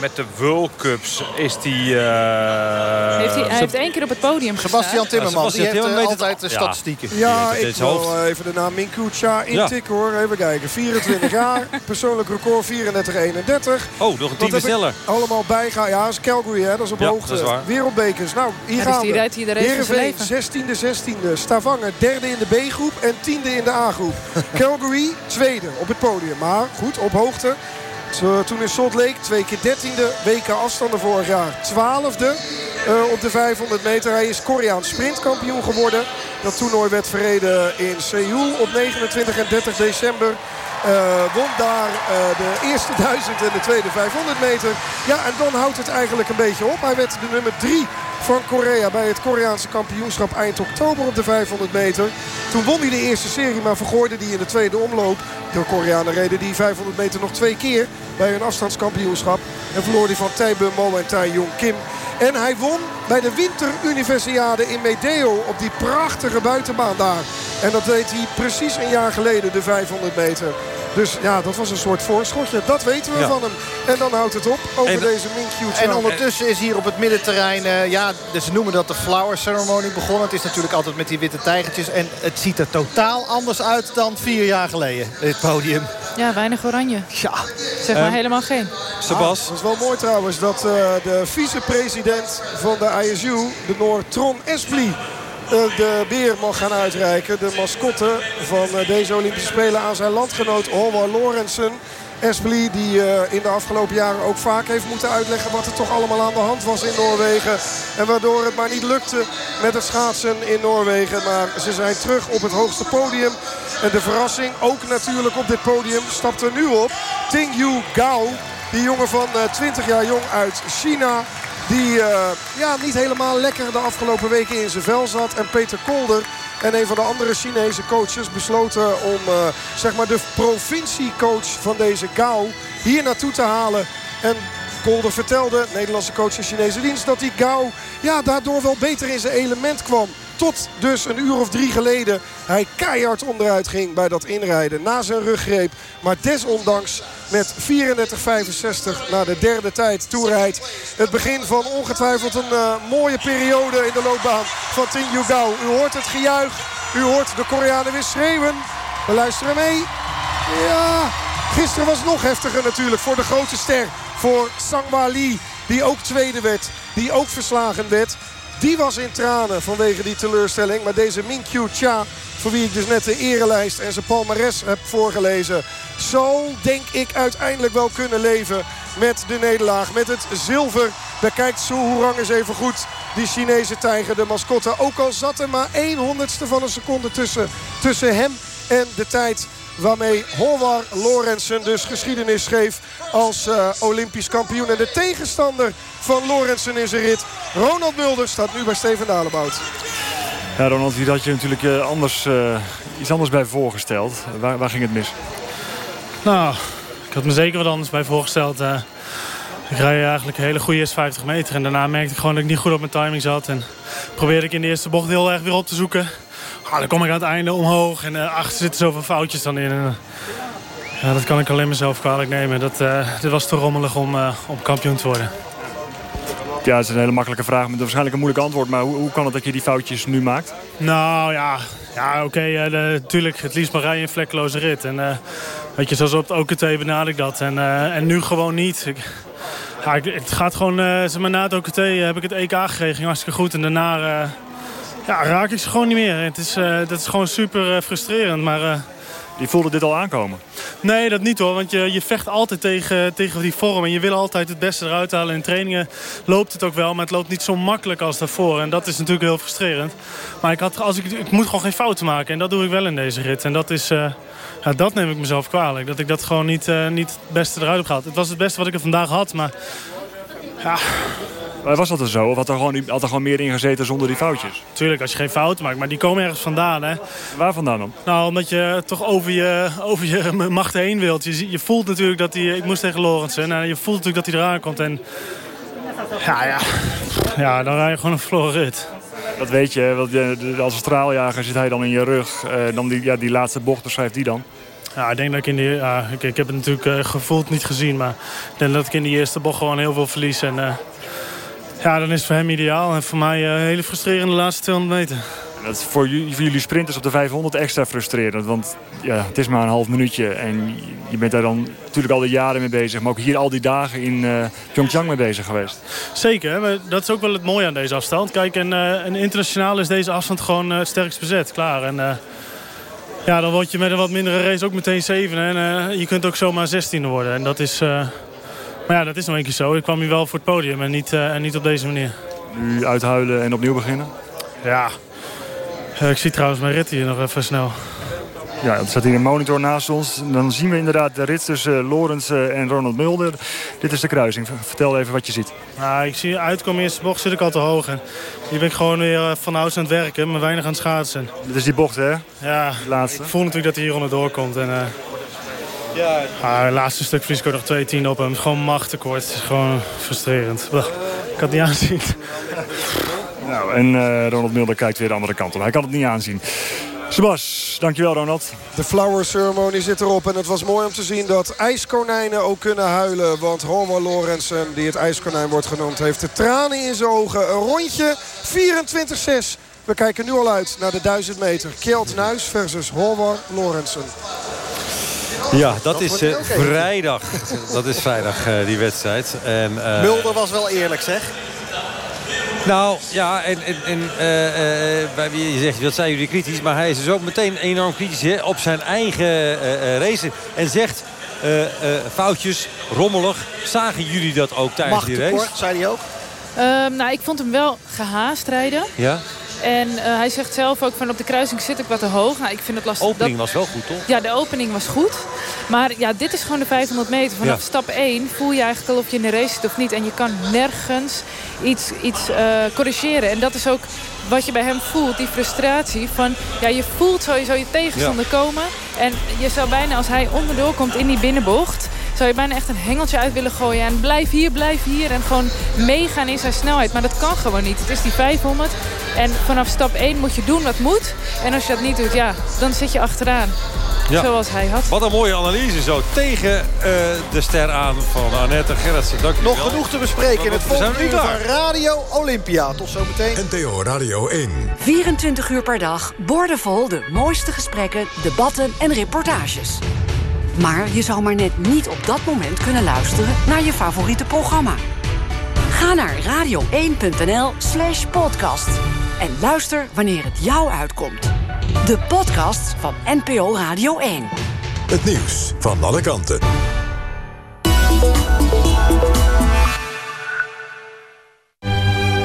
S21: Met de World Cups is die... eh,
S16: heeft hij, hij heeft één keer op het podium gestaan.
S2: Sebastian Timmerman, die heeft eh, altijd de
S21: Ja.
S2: statistieken.
S20: Ja,
S19: dit
S20: ik
S19: is
S20: wil
S19: hoofd.
S20: eh, even de naam Minku Cha
S19: Ja.
S20: intikken hoor. Even kijken. 24 jaar, persoonlijk record 34-31.
S19: Oh, nog een team sneller.
S20: allemaal bijgaan. Ja, dat is Calgary, hè. dat is op
S19: Ja,
S20: hoogte.
S19: dat is waar.
S20: Wereldbekers. Nou, hier
S16: Ja, dus
S20: gaan
S16: die
S20: we.
S16: rijdt hier de race van zijn
S20: Heerenveen,
S16: leven.
S20: 16e, 16e. Stavanger, derde in de B-groep en tiende in de A-groep. Calgary, tweede op het podium. Maar goed, op hoogte. Zo, Toen in Salt Lake, twee keer dertiende. WK afstanden vorig jaar, twaalfde eh, op de 500 meter. Hij is Koreaans sprintkampioen geworden. Dat toernooi werd verreden in Seoul op 29 en 30 december. Eh, won daar eh, de eerste 1000 en de tweede 500 meter. Ja, en dan houdt het eigenlijk een beetje op. Hij werd de nummer 3 van Korea bij het Koreaanse kampioenschap eind oktober op de 500 meter. Toen won hij de eerste serie, maar vergooide die in de tweede omloop. De Koreanen reden die 500 meter nog twee keer bij hun afstandskampioenschap. En verloor hij van Tae Mo en Jong Kim. En hij won bij de Winteruniversiade in Medeo op die prachtige buitenbaan daar. En dat deed hij precies een jaar geleden, de 500 meter. Dus ja, dat was een soort voorschotje. Dat weten we
S2: Ja.
S20: van hem. En dan houdt het op over
S2: En-
S20: deze Min Kyu
S2: En ondertussen is hier op het middenterrein, eh, ja, dus ze noemen dat de flower ceremony begonnen. Het is natuurlijk altijd met die witte tijgertjes. En het ziet er totaal anders uit dan vier jaar geleden, dit podium.
S16: Ja, weinig oranje.
S2: Ja.
S16: Zeg maar
S20: Ehm,
S16: helemaal geen.
S20: Sebas. dat is wel mooi trouwens dat eh, de vicepresident van de ISU, de Noor Tron Espli, eh, de beer mag gaan uitreiken. De mascotte van eh, deze Olympische Spelen aan zijn landgenoot Howard Lorensen. Espli die eh, in de afgelopen jaren ook vaak heeft moeten uitleggen wat er toch allemaal aan de hand was in Noorwegen. En waardoor het maar niet lukte met het schaatsen in Noorwegen. Maar ze zijn terug op het hoogste podium. En de verrassing ook natuurlijk op dit podium stapt er nu op. Ting-Yu Gao. Die jongen van eh, 20 jaar jong uit China. Die eh, ja, niet helemaal lekker de afgelopen weken in zijn vel zat. En Peter Kolder en een van de andere Chinese coaches besloten om eh, zeg maar de provinciecoach van deze Gao hier naartoe te halen. En Kolder vertelde, Nederlandse coach in Chinese dienst, dat die Gao ja, daardoor wel beter in zijn element kwam. Tot dus een uur of drie geleden hij keihard onderuit ging bij dat inrijden. Na zijn ruggreep. Maar desondanks met 34,65 naar de derde tijd toerijdt. Het begin van ongetwijfeld een eh, mooie periode in de loopbaan van Ting Yu Gao. U hoort het gejuich. U hoort de Koreanen weer schreeuwen. We luisteren mee. Ja, gisteren was nog heftiger natuurlijk voor de grote ster. Voor Sangwa Lee, die ook tweede werd. Die ook verslagen werd. Die was in tranen vanwege die teleurstelling. Maar deze Min Kyu Cha, voor wie ik dus net de erelijst en zijn palmares heb voorgelezen... zal, denk ik, uiteindelijk wel kunnen leven met de nederlaag. Met het zilver. Daar kijkt Su Hurang eens even goed. Die Chinese tijger, de mascotte. Ook al zat er maar 1 honderdste van een seconde tussen. Tussen hem en de tijd waarmee Howar Lorensen dus geschiedenis schreef als eh, Olympisch kampioen. En de tegenstander van Lorensen in zijn rit, Ronald Mulder, staat nu bij Steven Dalebout.
S23: Ja, Ronald, hier had je natuurlijk eh, anders, eh, iets anders bij voorgesteld. Waar, waar ging het mis?
S25: Nou, ik had me zeker wat anders bij voorgesteld. eh. ik rij eigenlijk een hele goede eerste 50 meter. En daarna merkte ik gewoon dat ik niet goed op mijn timing zat. En probeerde ik in de eerste bocht heel erg weer op te zoeken. Ah, dan kom ik aan het einde omhoog. En eh, achter zitten zoveel foutjes dan in. En, eh, ja, dat kan ik alleen mezelf kwalijk nemen. Dat, eh, dit was te rommelig om, om kampioen te worden.
S23: Ja, dat is een hele makkelijke vraag met waarschijnlijk een moeilijk antwoord. Maar hoe, hoe kan het dat je die foutjes nu maakt?
S25: Nou ja, ja oké, okay, natuurlijk het liefst maar rijden een vlekkeloze rit. En weet je, zoals op het OKT benaderde ik dat. En, en nu gewoon niet. Ik, ja, het gaat gewoon, uh, na het OKT heb ik het EK gekregen, ging hartstikke goed. En daarna ja, raak ik ze gewoon niet meer. Het is, dat is gewoon super frustrerend, maar...
S23: Die voelde dit al aankomen?
S25: Nee, dat niet hoor. Want je, je vecht altijd tegen, tegen die vorm. En je wil altijd het beste eruit halen. In trainingen loopt het ook wel. Maar het loopt niet zo makkelijk als daarvoor. En dat is natuurlijk heel frustrerend. Maar ik, had, als ik, ik moet gewoon geen fouten maken. En dat doe ik wel in deze rit. En dat is... Uh, ja, dat neem ik mezelf kwalijk. Dat ik dat gewoon niet, uh, niet het beste eruit heb gehaald. Het was het beste wat ik er vandaag had. Maar ja,
S23: was dat er zo? Of had er gewoon, had er gewoon meer in gezeten zonder die foutjes?
S25: Tuurlijk, als je geen fout maakt. Maar die komen ergens vandaan, hè.
S23: Waar vandaan dan?
S25: Nou, omdat je toch over je, over je macht heen wilt. Je, je voelt natuurlijk dat hij... Ik moest tegen Lorentzen. En je voelt natuurlijk dat hij eraan komt. En ja, ja. ja dan rij je gewoon een verloren rit.
S23: Dat weet je, want als straaljager zit hij dan in je rug. Uh, dan die, ja, die laatste bocht beschrijft die dan.
S25: Ja, ik denk dat ik in de... Ja, ik, ik heb het natuurlijk uh, gevoeld niet gezien. Maar ik denk dat ik in de eerste bocht gewoon heel veel verlies. En uh, ja, dan is het voor hem ideaal. En voor mij een hele frustrerende laatste 200 meter.
S23: Dat is voor, jullie sprinters op de 500 extra frustrerend. Want ja, het is maar een half minuutje. En je bent daar dan natuurlijk al die jaren mee bezig. Maar ook hier al die dagen in uh, Pyeongchang mee bezig geweest.
S25: Zeker. Maar dat is ook wel het mooie aan deze afstand. Kijk, en, uh, en internationaal is deze afstand gewoon uh, sterkst bezet. Klaar. En ja, dan word je met een wat mindere race ook meteen 7. En je kunt ook zomaar 16 worden. En dat is... Maar ja, dat is nog een keer zo. Ik kwam hier wel voor het podium en niet, en niet op deze manier.
S23: Nu uithuilen en opnieuw beginnen?
S25: Ja, ik zie trouwens mijn rit hier nog even snel.
S23: Ja, er staat hier een monitor naast ons. Dan zien we inderdaad de rit tussen uh, Lorenz en Ronald Mulder. Dit is de kruising. Vertel even wat je ziet.
S25: Nou, ik zie uitkomen eerste bocht zit ik al te hoog. En hier ben ik gewoon weer van ouds aan het werken, maar weinig aan het schaatsen.
S23: Dit is die bocht, hè?
S25: Ja, laatste. ik voel natuurlijk dat hij hier onderdoor komt. En, ja. Ah, het laatste stuk ik nog 2 op hem. Gewoon machtekort. Het is gewoon frustrerend. Ik kan het niet aanzien.
S23: Nou, en uh, Ronald Mulder kijkt weer de andere kant op. Hij kan het niet aanzien. Sebas, dankjewel Ronald.
S20: De flower ceremony zit erop. En het was mooi om te zien dat ijskonijnen ook kunnen huilen. Want Homer Lorensen, die het ijskonijn wordt genoemd... heeft de tranen in zijn ogen. Een rondje 24-6. We kijken nu al uit naar de 1000 meter. Kjeld Nuis versus Homer Lorensen.
S19: Ja, dat, is uh, vrijdag. dat is vrijdag, uh, die wedstrijd. En, uh...
S2: Mulder was wel eerlijk, zeg.
S19: Nou, ja, en, en, en uh, je zegt, wat zijn jullie kritisch? Maar hij is dus ook meteen enorm kritisch hè, op zijn eigen race. En zegt, foutjes, rommelig. Zagen jullie dat ook tijdens die race?
S2: Kort, zei hij ook.
S16: Um, nou, ik vond hem wel gehaast rijden.
S19: Ja?
S16: En uh, hij zegt zelf ook van op de kruising zit ik wat te hoog. Nou, ik vind het lastig.
S19: De opening
S16: dat...
S19: was wel goed, toch?
S16: Ja, de opening was goed. Maar ja, dit is gewoon de 500 meter. Vanaf ja. stap 1 voel je eigenlijk al of je in de race zit of niet. En je kan nergens iets, iets uh, corrigeren. En dat is ook wat je bij hem voelt. Die frustratie van... Ja, je voelt sowieso je tegenstander ja. komen. En je zou bijna als hij onderdoor komt in die binnenbocht zou je bijna echt een hengeltje uit willen gooien. En blijf hier, blijf hier. En gewoon meegaan in zijn snelheid. Maar dat kan gewoon niet. Het is die 500. En vanaf stap 1 moet je doen wat moet. En als je dat niet doet, ja, dan zit je achteraan. Ja. Zoals hij had.
S19: Wat een mooie analyse zo tegen uh, de ster aan van Annette Gerritsen. Dank
S2: Nog wel. genoeg te bespreken in het volgende uur van Radio Olympia. Tot zometeen.
S1: NTO Radio 1.
S18: 24 uur per dag, boordevol de mooiste gesprekken, debatten en reportages. Maar je zou maar net niet op dat moment kunnen luisteren naar je favoriete programma. Ga naar radio1.nl slash podcast. En luister wanneer het jou uitkomt. De podcast van NPO Radio 1.
S1: Het nieuws van alle kanten.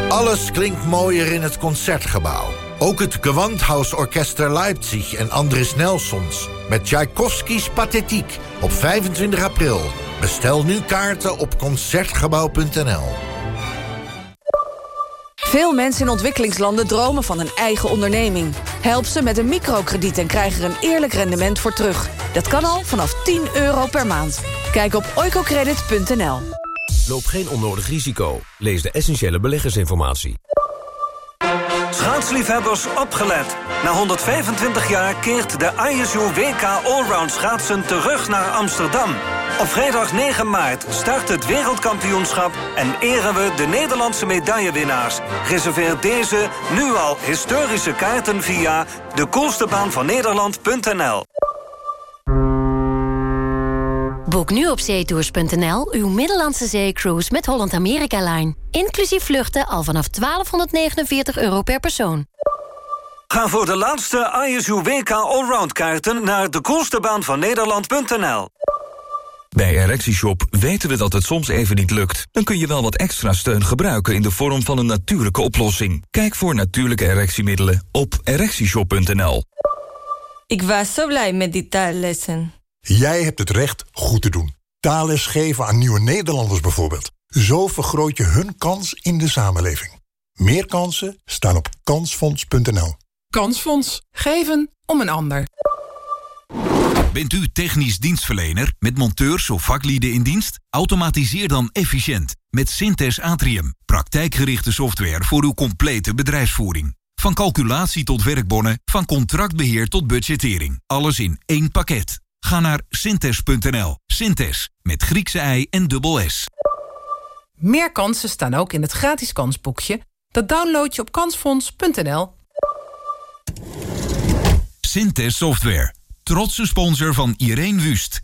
S26: Alles klinkt mooier in het Concertgebouw. Ook het Gewandhausorchester Leipzig en Andris Nelsons... met Tchaikovskis Pathetiek op 25 april. Bestel nu kaarten op Concertgebouw.nl.
S27: Veel mensen in ontwikkelingslanden dromen van een eigen onderneming. Help ze met een microkrediet en krijg er een eerlijk rendement voor terug. Dat kan al vanaf 10 euro per maand. Kijk op oicocredit.nl.
S13: Loop geen onnodig risico. Lees de essentiële beleggersinformatie.
S28: Schaatsliefhebbers opgelet. Na 125 jaar keert de ISU WK Allround schaatsen terug naar Amsterdam. Op vrijdag 9 maart start het wereldkampioenschap en eren we de Nederlandse medaillewinnaars. Reserveer deze nu al historische kaarten via de van Nederland.nl.
S29: Boek nu op zeetours.nl uw Middellandse zeecruise met Holland America Line. Inclusief vluchten al vanaf 1249 euro per persoon.
S28: Ga voor de laatste ISU WK Allround kaarten naar de van Nederland.nl.
S1: Bij ErectieShop weten we dat het soms even niet lukt. Dan kun je wel wat extra steun gebruiken in de vorm van een natuurlijke oplossing. Kijk voor natuurlijke erectiemiddelen op ErectieShop.nl.
S27: Ik was zo blij met die taallessen.
S30: Jij hebt het recht goed te doen. Taalles geven aan nieuwe Nederlanders bijvoorbeeld. Zo vergroot je hun kans in de samenleving. Meer kansen staan op kansfonds.nl.
S31: Kansfonds. Geven om een ander.
S8: Bent u technisch dienstverlener met monteurs of vaklieden in dienst? Automatiseer dan efficiënt met Synthes Atrium. Praktijkgerichte software voor uw complete bedrijfsvoering. Van calculatie tot werkbonnen, van contractbeheer tot budgettering. Alles in één pakket. Ga naar synthes.nl. Synthes, met Griekse ei en dubbel S.
S31: Meer kansen staan ook in het gratis kansboekje. Dat download je op kansfonds.nl.
S8: Synthes Software. Trotse sponsor van Irene Wust.